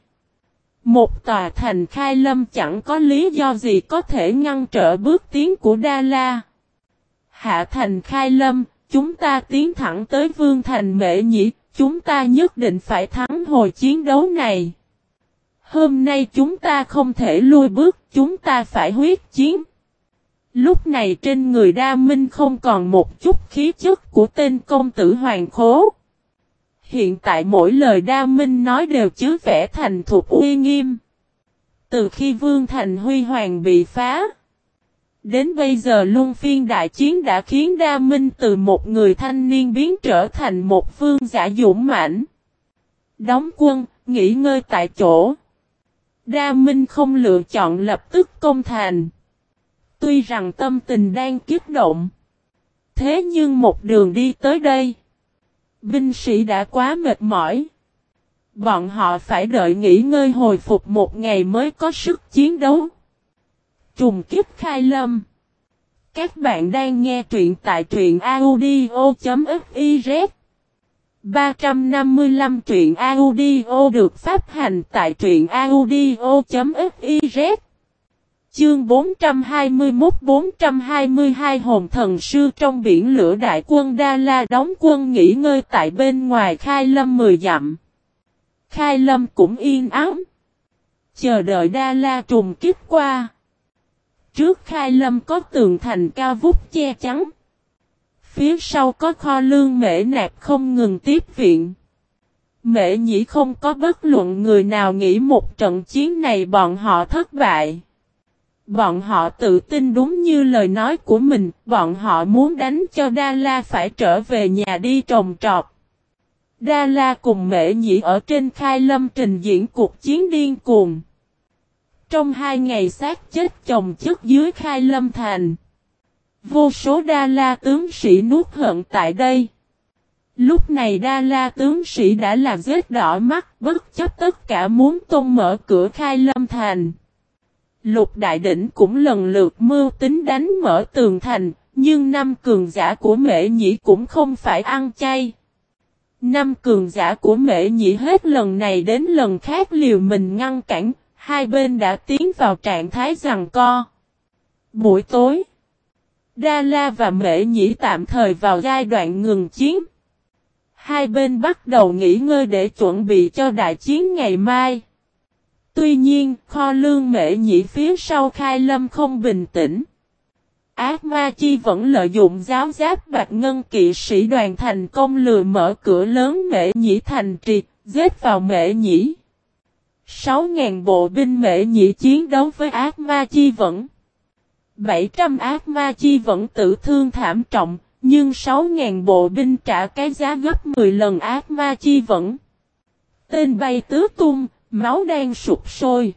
Một tòa thành khai lâm chẳng có lý do gì có thể ngăn trở bước tiến của Đa La. Hạ thành khai lâm, chúng ta tiến thẳng tới vương thành mệ nhĩ, chúng ta nhất định phải thắng hồi chiến đấu này. Hôm nay chúng ta không thể lui bước, chúng ta phải huyết chiến. Lúc này trên người Đa Minh không còn một chút khí chất của tên công tử Hoàng Khố. Hiện tại mỗi lời Đa Minh nói đều chứa vẻ thành thuộc uy nghiêm. Từ khi Vương Thành Huy Hoàng bị phá, đến bây giờ luân phiên đại chiến đã khiến Đa Minh từ một người thanh niên biến trở thành một vương giả dũng mãnh. Đóng quân, nghỉ ngơi tại chỗ. Đa Minh không lựa chọn lập tức công thành. Tuy rằng tâm tình đang kiếp động. Thế nhưng một đường đi tới đây. Binh sĩ đã quá mệt mỏi. Bọn họ phải đợi nghỉ ngơi hồi phục một ngày mới có sức chiến đấu. Trùng kiếp khai lâm. Các bạn đang nghe truyện tại truyện audio.fiz 355 truyện audio được phát hành tại truyện audio.fiz Chương 421-422 Hồn Thần Sư trong biển lửa đại quân Đa La đóng quân nghỉ ngơi tại bên ngoài Khai Lâm 10 dặm. Khai Lâm cũng yên ắng. Chờ đợi Đa La trùng kiếp qua. Trước Khai Lâm có tường thành cao vút che chắn. Phía sau có kho lương mễ nạp không ngừng tiếp viện. Mễ nhĩ không có bất luận người nào nghĩ một trận chiến này bọn họ thất bại. Bọn họ tự tin đúng như lời nói của mình, bọn họ muốn đánh cho Đa La phải trở về nhà đi trồng trọt. Đa La cùng Mễ Nhĩ ở trên khai lâm trình diễn cuộc chiến điên cuồng. Trong hai ngày sát chết chồng chất dưới khai lâm thành. Vô số Đa La tướng sĩ nuốt hận tại đây. Lúc này Đa La tướng sĩ đã làm vết đỏ mắt bất chấp tất cả muốn tôn mở cửa khai lâm thành. Lục Đại Đỉnh cũng lần lượt mưu tính đánh mở tường thành, nhưng năm cường giả của mễ nhĩ cũng không phải ăn chay. Năm cường giả của mễ nhĩ hết lần này đến lần khác liều mình ngăn cản, hai bên đã tiến vào trạng thái rằng co. Buổi tối, Đa La và mễ nhĩ tạm thời vào giai đoạn ngừng chiến. Hai bên bắt đầu nghỉ ngơi để chuẩn bị cho đại chiến ngày mai. Tuy nhiên, kho lương mễ nhị phía sau khai lâm không bình tĩnh. Ác ma chi vẫn lợi dụng giáo giáp bạc ngân kỵ sĩ đoàn thành công lừa mở cửa lớn mễ nhị thành trì, giết vào mễ nhị. 6.000 bộ binh mễ nhị chiến đấu với ác ma chi vẫn. 700 ác ma chi vẫn tử thương thảm trọng, nhưng 6.000 bộ binh trả cái giá gấp 10 lần ác ma chi vẫn. Tên bay tứ tung, Máu đang sụp sôi.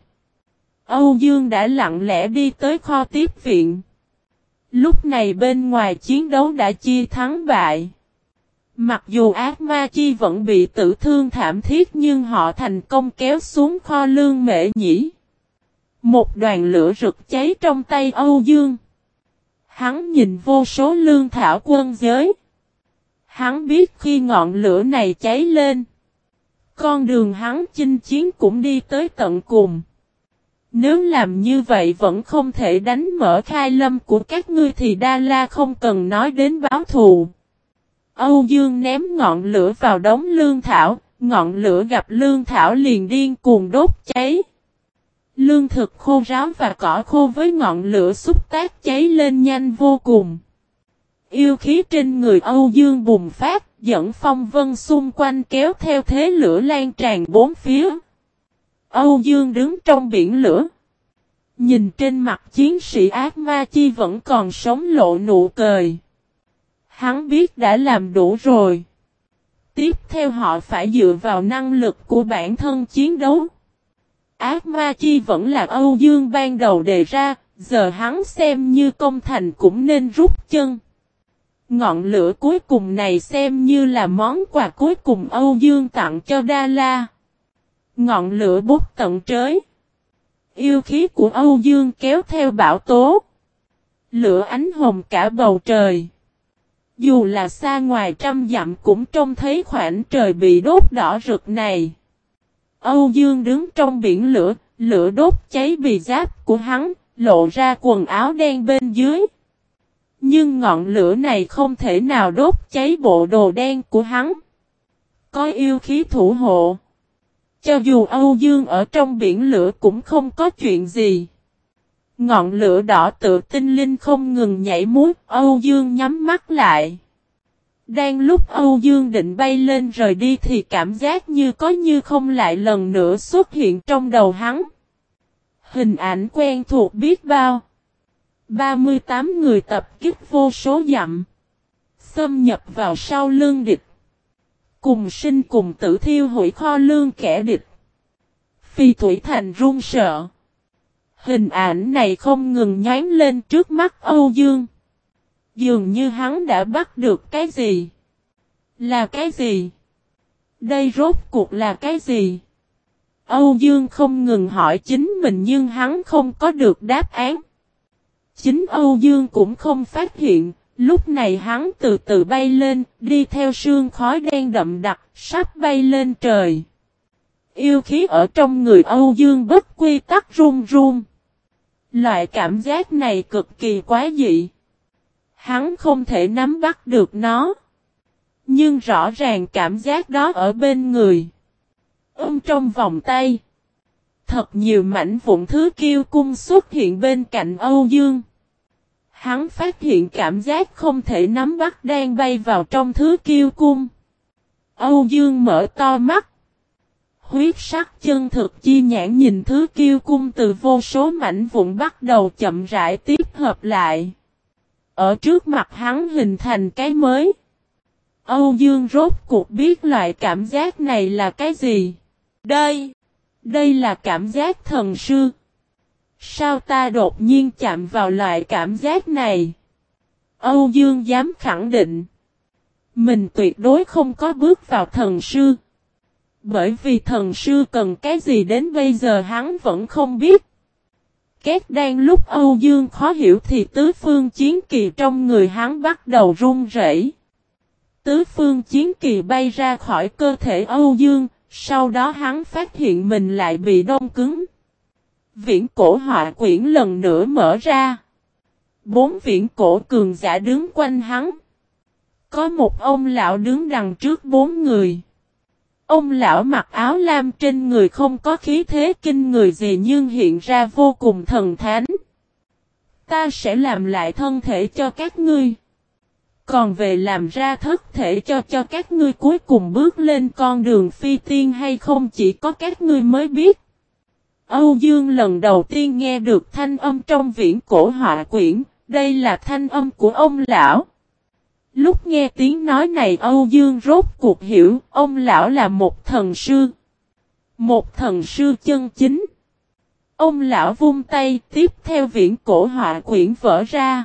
Âu Dương đã lặng lẽ đi tới kho tiếp viện. Lúc này bên ngoài chiến đấu đã chia thắng bại. Mặc dù ác ma chi vẫn bị tử thương thảm thiết nhưng họ thành công kéo xuống kho lương mệ nhĩ. Một đoàn lửa rực cháy trong tay Âu Dương. Hắn nhìn vô số lương thảo quân giới. Hắn biết khi ngọn lửa này cháy lên. Con đường hắn chinh chiến cũng đi tới tận cùng. Nếu làm như vậy vẫn không thể đánh mở khai lâm của các ngươi thì Đa La không cần nói đến báo thù. Âu Dương ném ngọn lửa vào đống lương thảo, ngọn lửa gặp lương thảo liền điên cuồng đốt cháy. Lương thực khô ráo và cỏ khô với ngọn lửa xúc tác cháy lên nhanh vô cùng. Yêu khí trên người Âu Dương bùng phát, dẫn phong vân xung quanh kéo theo thế lửa lan tràn bốn phía. Âu Dương đứng trong biển lửa. Nhìn trên mặt chiến sĩ ác ma chi vẫn còn sống lộ nụ cười. Hắn biết đã làm đủ rồi. Tiếp theo họ phải dựa vào năng lực của bản thân chiến đấu. Ác ma chi vẫn là Âu Dương ban đầu đề ra, giờ hắn xem như công thành cũng nên rút chân. Ngọn lửa cuối cùng này xem như là món quà cuối cùng Âu Dương tặng cho Đa La. Ngọn lửa bút tận trới. Yêu khí của Âu Dương kéo theo bão tố. Lửa ánh hồng cả bầu trời. Dù là xa ngoài trăm dặm cũng trông thấy khoảng trời bị đốt đỏ rực này. Âu Dương đứng trong biển lửa, lửa đốt cháy bì giáp của hắn, lộ ra quần áo đen bên dưới. Nhưng ngọn lửa này không thể nào đốt cháy bộ đồ đen của hắn. Có yêu khí thủ hộ. Cho dù Âu Dương ở trong biển lửa cũng không có chuyện gì. Ngọn lửa đỏ tự tinh linh không ngừng nhảy múa, Âu Dương nhắm mắt lại. Đang lúc Âu Dương định bay lên rời đi thì cảm giác như có như không lại lần nữa xuất hiện trong đầu hắn. Hình ảnh quen thuộc biết bao. 38 người tập kích vô số dặm. Xâm nhập vào sau lương địch. Cùng sinh cùng tử thiêu hủy kho lương kẻ địch. Phi Thủy Thành run sợ. Hình ảnh này không ngừng nhán lên trước mắt Âu Dương. Dường như hắn đã bắt được cái gì? Là cái gì? Đây rốt cuộc là cái gì? Âu Dương không ngừng hỏi chính mình nhưng hắn không có được đáp án. Chính Âu Dương cũng không phát hiện, lúc này hắn từ từ bay lên, đi theo sương khói đen đậm đặc, sắp bay lên trời. Yêu khí ở trong người Âu Dương bất quy tắc run run. Loại cảm giác này cực kỳ quá dị. Hắn không thể nắm bắt được nó. Nhưng rõ ràng cảm giác đó ở bên người. Ôm trong vòng tay. Thật nhiều mảnh vụn thứ kiêu cung xuất hiện bên cạnh Âu Dương. Hắn phát hiện cảm giác không thể nắm bắt đang bay vào trong thứ kiêu cung. Âu Dương mở to mắt. Huyết sắc chân thực chi nhãn nhìn thứ kiêu cung từ vô số mảnh vụn bắt đầu chậm rãi tiếp hợp lại. Ở trước mặt hắn hình thành cái mới. Âu Dương rốt cuộc biết loại cảm giác này là cái gì. Đây, đây là cảm giác thần sư. Sao ta đột nhiên chạm vào loại cảm giác này? Âu Dương dám khẳng định. Mình tuyệt đối không có bước vào thần sư. Bởi vì thần sư cần cái gì đến bây giờ hắn vẫn không biết. Két đang lúc Âu Dương khó hiểu thì tứ phương chiến kỳ trong người hắn bắt đầu run rẩy. Tứ phương chiến kỳ bay ra khỏi cơ thể Âu Dương, sau đó hắn phát hiện mình lại bị đông cứng. Viễn cổ họa quyển lần nữa mở ra. Bốn viễn cổ cường giả đứng quanh hắn. Có một ông lão đứng đằng trước bốn người. Ông lão mặc áo lam trên người không có khí thế kinh người gì nhưng hiện ra vô cùng thần thánh. Ta sẽ làm lại thân thể cho các ngươi. Còn về làm ra thất thể cho cho các ngươi cuối cùng bước lên con đường phi tiên hay không chỉ có các ngươi mới biết. Âu Dương lần đầu tiên nghe được thanh âm trong viễn cổ họa quyển, đây là thanh âm của ông lão. Lúc nghe tiếng nói này Âu Dương rốt cuộc hiểu, ông lão là một thần sư. Một thần sư chân chính. Ông lão vung tay tiếp theo viễn cổ họa quyển vỡ ra.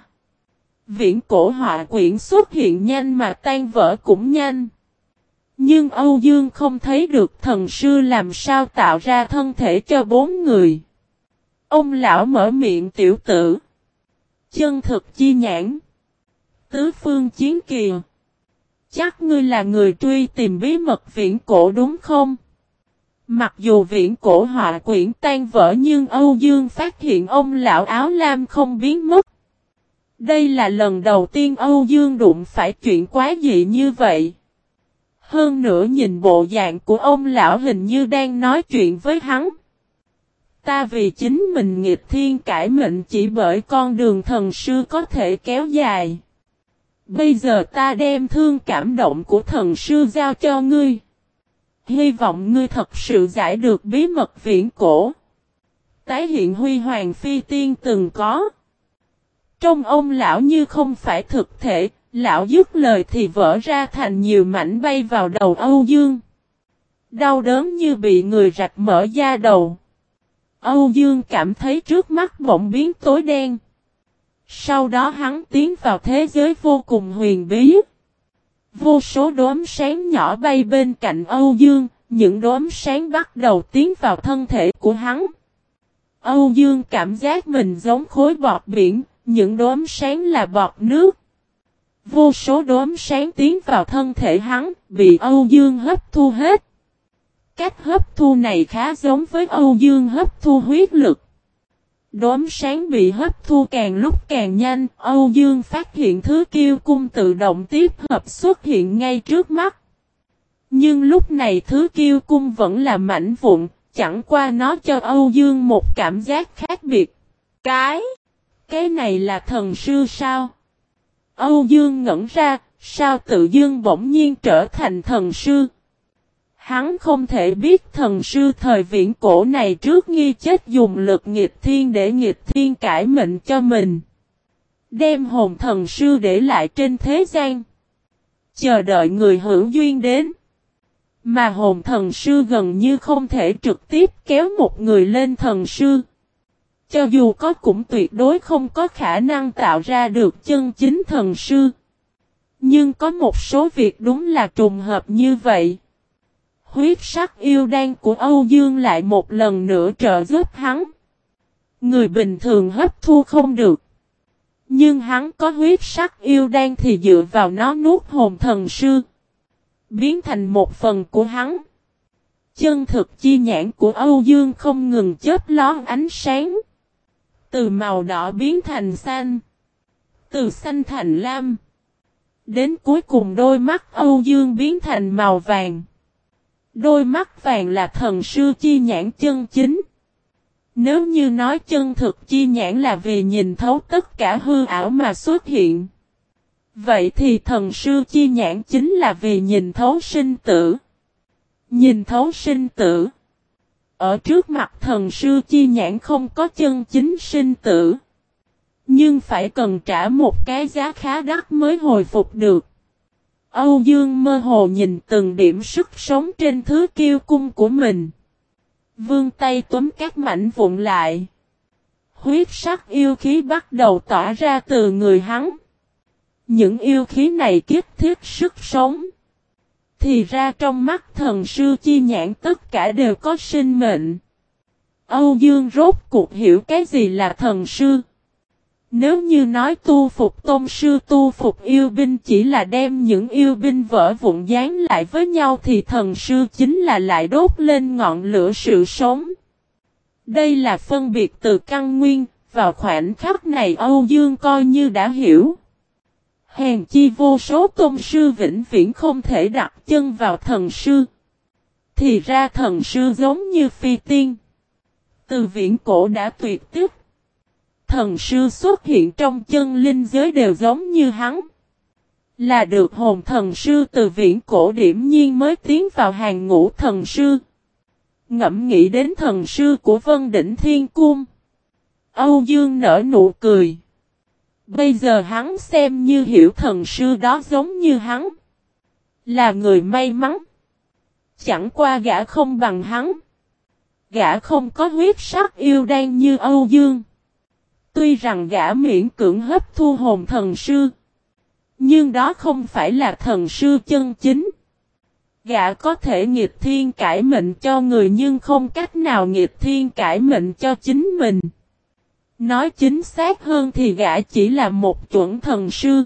Viễn cổ họa quyển xuất hiện nhanh mà tan vỡ cũng nhanh. Nhưng Âu Dương không thấy được thần sư làm sao tạo ra thân thể cho bốn người. Ông lão mở miệng tiểu tử. Chân thực chi nhãn. Tứ phương chiến kìa. Chắc ngươi là người truy tìm bí mật viễn cổ đúng không? Mặc dù viễn cổ họa quyển tan vỡ nhưng Âu Dương phát hiện ông lão áo lam không biến mất. Đây là lần đầu tiên Âu Dương đụng phải chuyện quá dị như vậy. Hơn nữa nhìn bộ dạng của ông lão hình như đang nói chuyện với hắn. Ta vì chính mình nghịch thiên cải mệnh chỉ bởi con đường thần sư có thể kéo dài. Bây giờ ta đem thương cảm động của thần sư giao cho ngươi. Hy vọng ngươi thật sự giải được bí mật viễn cổ. Tái hiện huy hoàng phi tiên từng có. Trong ông lão như không phải thực thể, lão dứt lời thì vỡ ra thành nhiều mảnh bay vào đầu Âu Dương. Đau đớn như bị người rạch mở da đầu. Âu Dương cảm thấy trước mắt bỗng biến tối đen. Sau đó hắn tiến vào thế giới vô cùng huyền bí. Vô số đốm sáng nhỏ bay bên cạnh Âu Dương, những đốm sáng bắt đầu tiến vào thân thể của hắn. Âu Dương cảm giác mình giống khối bọt biển, những đốm sáng là bọt nước. Vô số đốm sáng tiến vào thân thể hắn, bị Âu Dương hấp thu hết. Cách hấp thu này khá giống với Âu Dương hấp thu huyết lực. Đốm sáng bị hấp thu càng lúc càng nhanh, Âu Dương phát hiện thứ kiêu cung tự động tiếp hợp xuất hiện ngay trước mắt. Nhưng lúc này thứ kiêu cung vẫn là mảnh vụn, chẳng qua nó cho Âu Dương một cảm giác khác biệt. Cái, cái này là thần sư sao? Âu Dương ngẩn ra, sao tự dương bỗng nhiên trở thành thần sư? Hắn không thể biết thần sư thời viễn cổ này trước nghi chết dùng lực nghịch thiên để nghịch thiên cải mệnh cho mình. Đem hồn thần sư để lại trên thế gian. Chờ đợi người hữu duyên đến. Mà hồn thần sư gần như không thể trực tiếp kéo một người lên thần sư. Cho dù có cũng tuyệt đối không có khả năng tạo ra được chân chính thần sư. Nhưng có một số việc đúng là trùng hợp như vậy. Huyết sắc yêu đan của Âu Dương lại một lần nữa trợ giúp hắn. Người bình thường hấp thu không được. Nhưng hắn có huyết sắc yêu đan thì dựa vào nó nuốt hồn thần sư. Biến thành một phần của hắn. Chân thực chi nhãn của Âu Dương không ngừng chớp lón ánh sáng. Từ màu đỏ biến thành xanh. Từ xanh thành lam. Đến cuối cùng đôi mắt Âu Dương biến thành màu vàng. Đôi mắt vàng là thần sư chi nhãn chân chính. Nếu như nói chân thực chi nhãn là vì nhìn thấu tất cả hư ảo mà xuất hiện. Vậy thì thần sư chi nhãn chính là vì nhìn thấu sinh tử. Nhìn thấu sinh tử. Ở trước mặt thần sư chi nhãn không có chân chính sinh tử. Nhưng phải cần trả một cái giá khá đắt mới hồi phục được. Âu Dương mơ hồ nhìn từng điểm sức sống trên thứ kiêu cung của mình. Vương tay túm các mảnh vụn lại. Huyết sắc yêu khí bắt đầu tỏa ra từ người hắn. Những yêu khí này kiếp thiết sức sống. Thì ra trong mắt thần sư chi nhãn tất cả đều có sinh mệnh. Âu Dương rốt cuộc hiểu cái gì là thần sư. Nếu như nói tu phục tôn sư tu phục yêu binh chỉ là đem những yêu binh vỡ vụn dán lại với nhau thì thần sư chính là lại đốt lên ngọn lửa sự sống. Đây là phân biệt từ căn nguyên, vào khoảnh khắc này Âu Dương coi như đã hiểu. Hèn chi vô số tôn sư vĩnh viễn không thể đặt chân vào thần sư. Thì ra thần sư giống như phi tiên. Từ viễn cổ đã tuyệt tức. thần sư xuất hiện trong chân linh giới đều giống như hắn. Là được hồn thần sư từ viễn cổ điểm nhiên mới tiến vào hàng ngũ thần sư. Ngẫm nghĩ đến thần sư của Vân Đỉnh Thiên Cung. Âu Dương nở nụ cười. Bây giờ hắn xem như hiểu thần sư đó giống như hắn. Là người may mắn. Chẳng qua gã không bằng hắn. Gã không có huyết sắc yêu đan như Âu Dương. Tuy rằng gã miễn cưỡng hấp thu hồn thần sư. Nhưng đó không phải là thần sư chân chính. Gã có thể nghịch thiên cải mệnh cho người nhưng không cách nào nghịch thiên cải mệnh cho chính mình. Nói chính xác hơn thì gã chỉ là một chuẩn thần sư.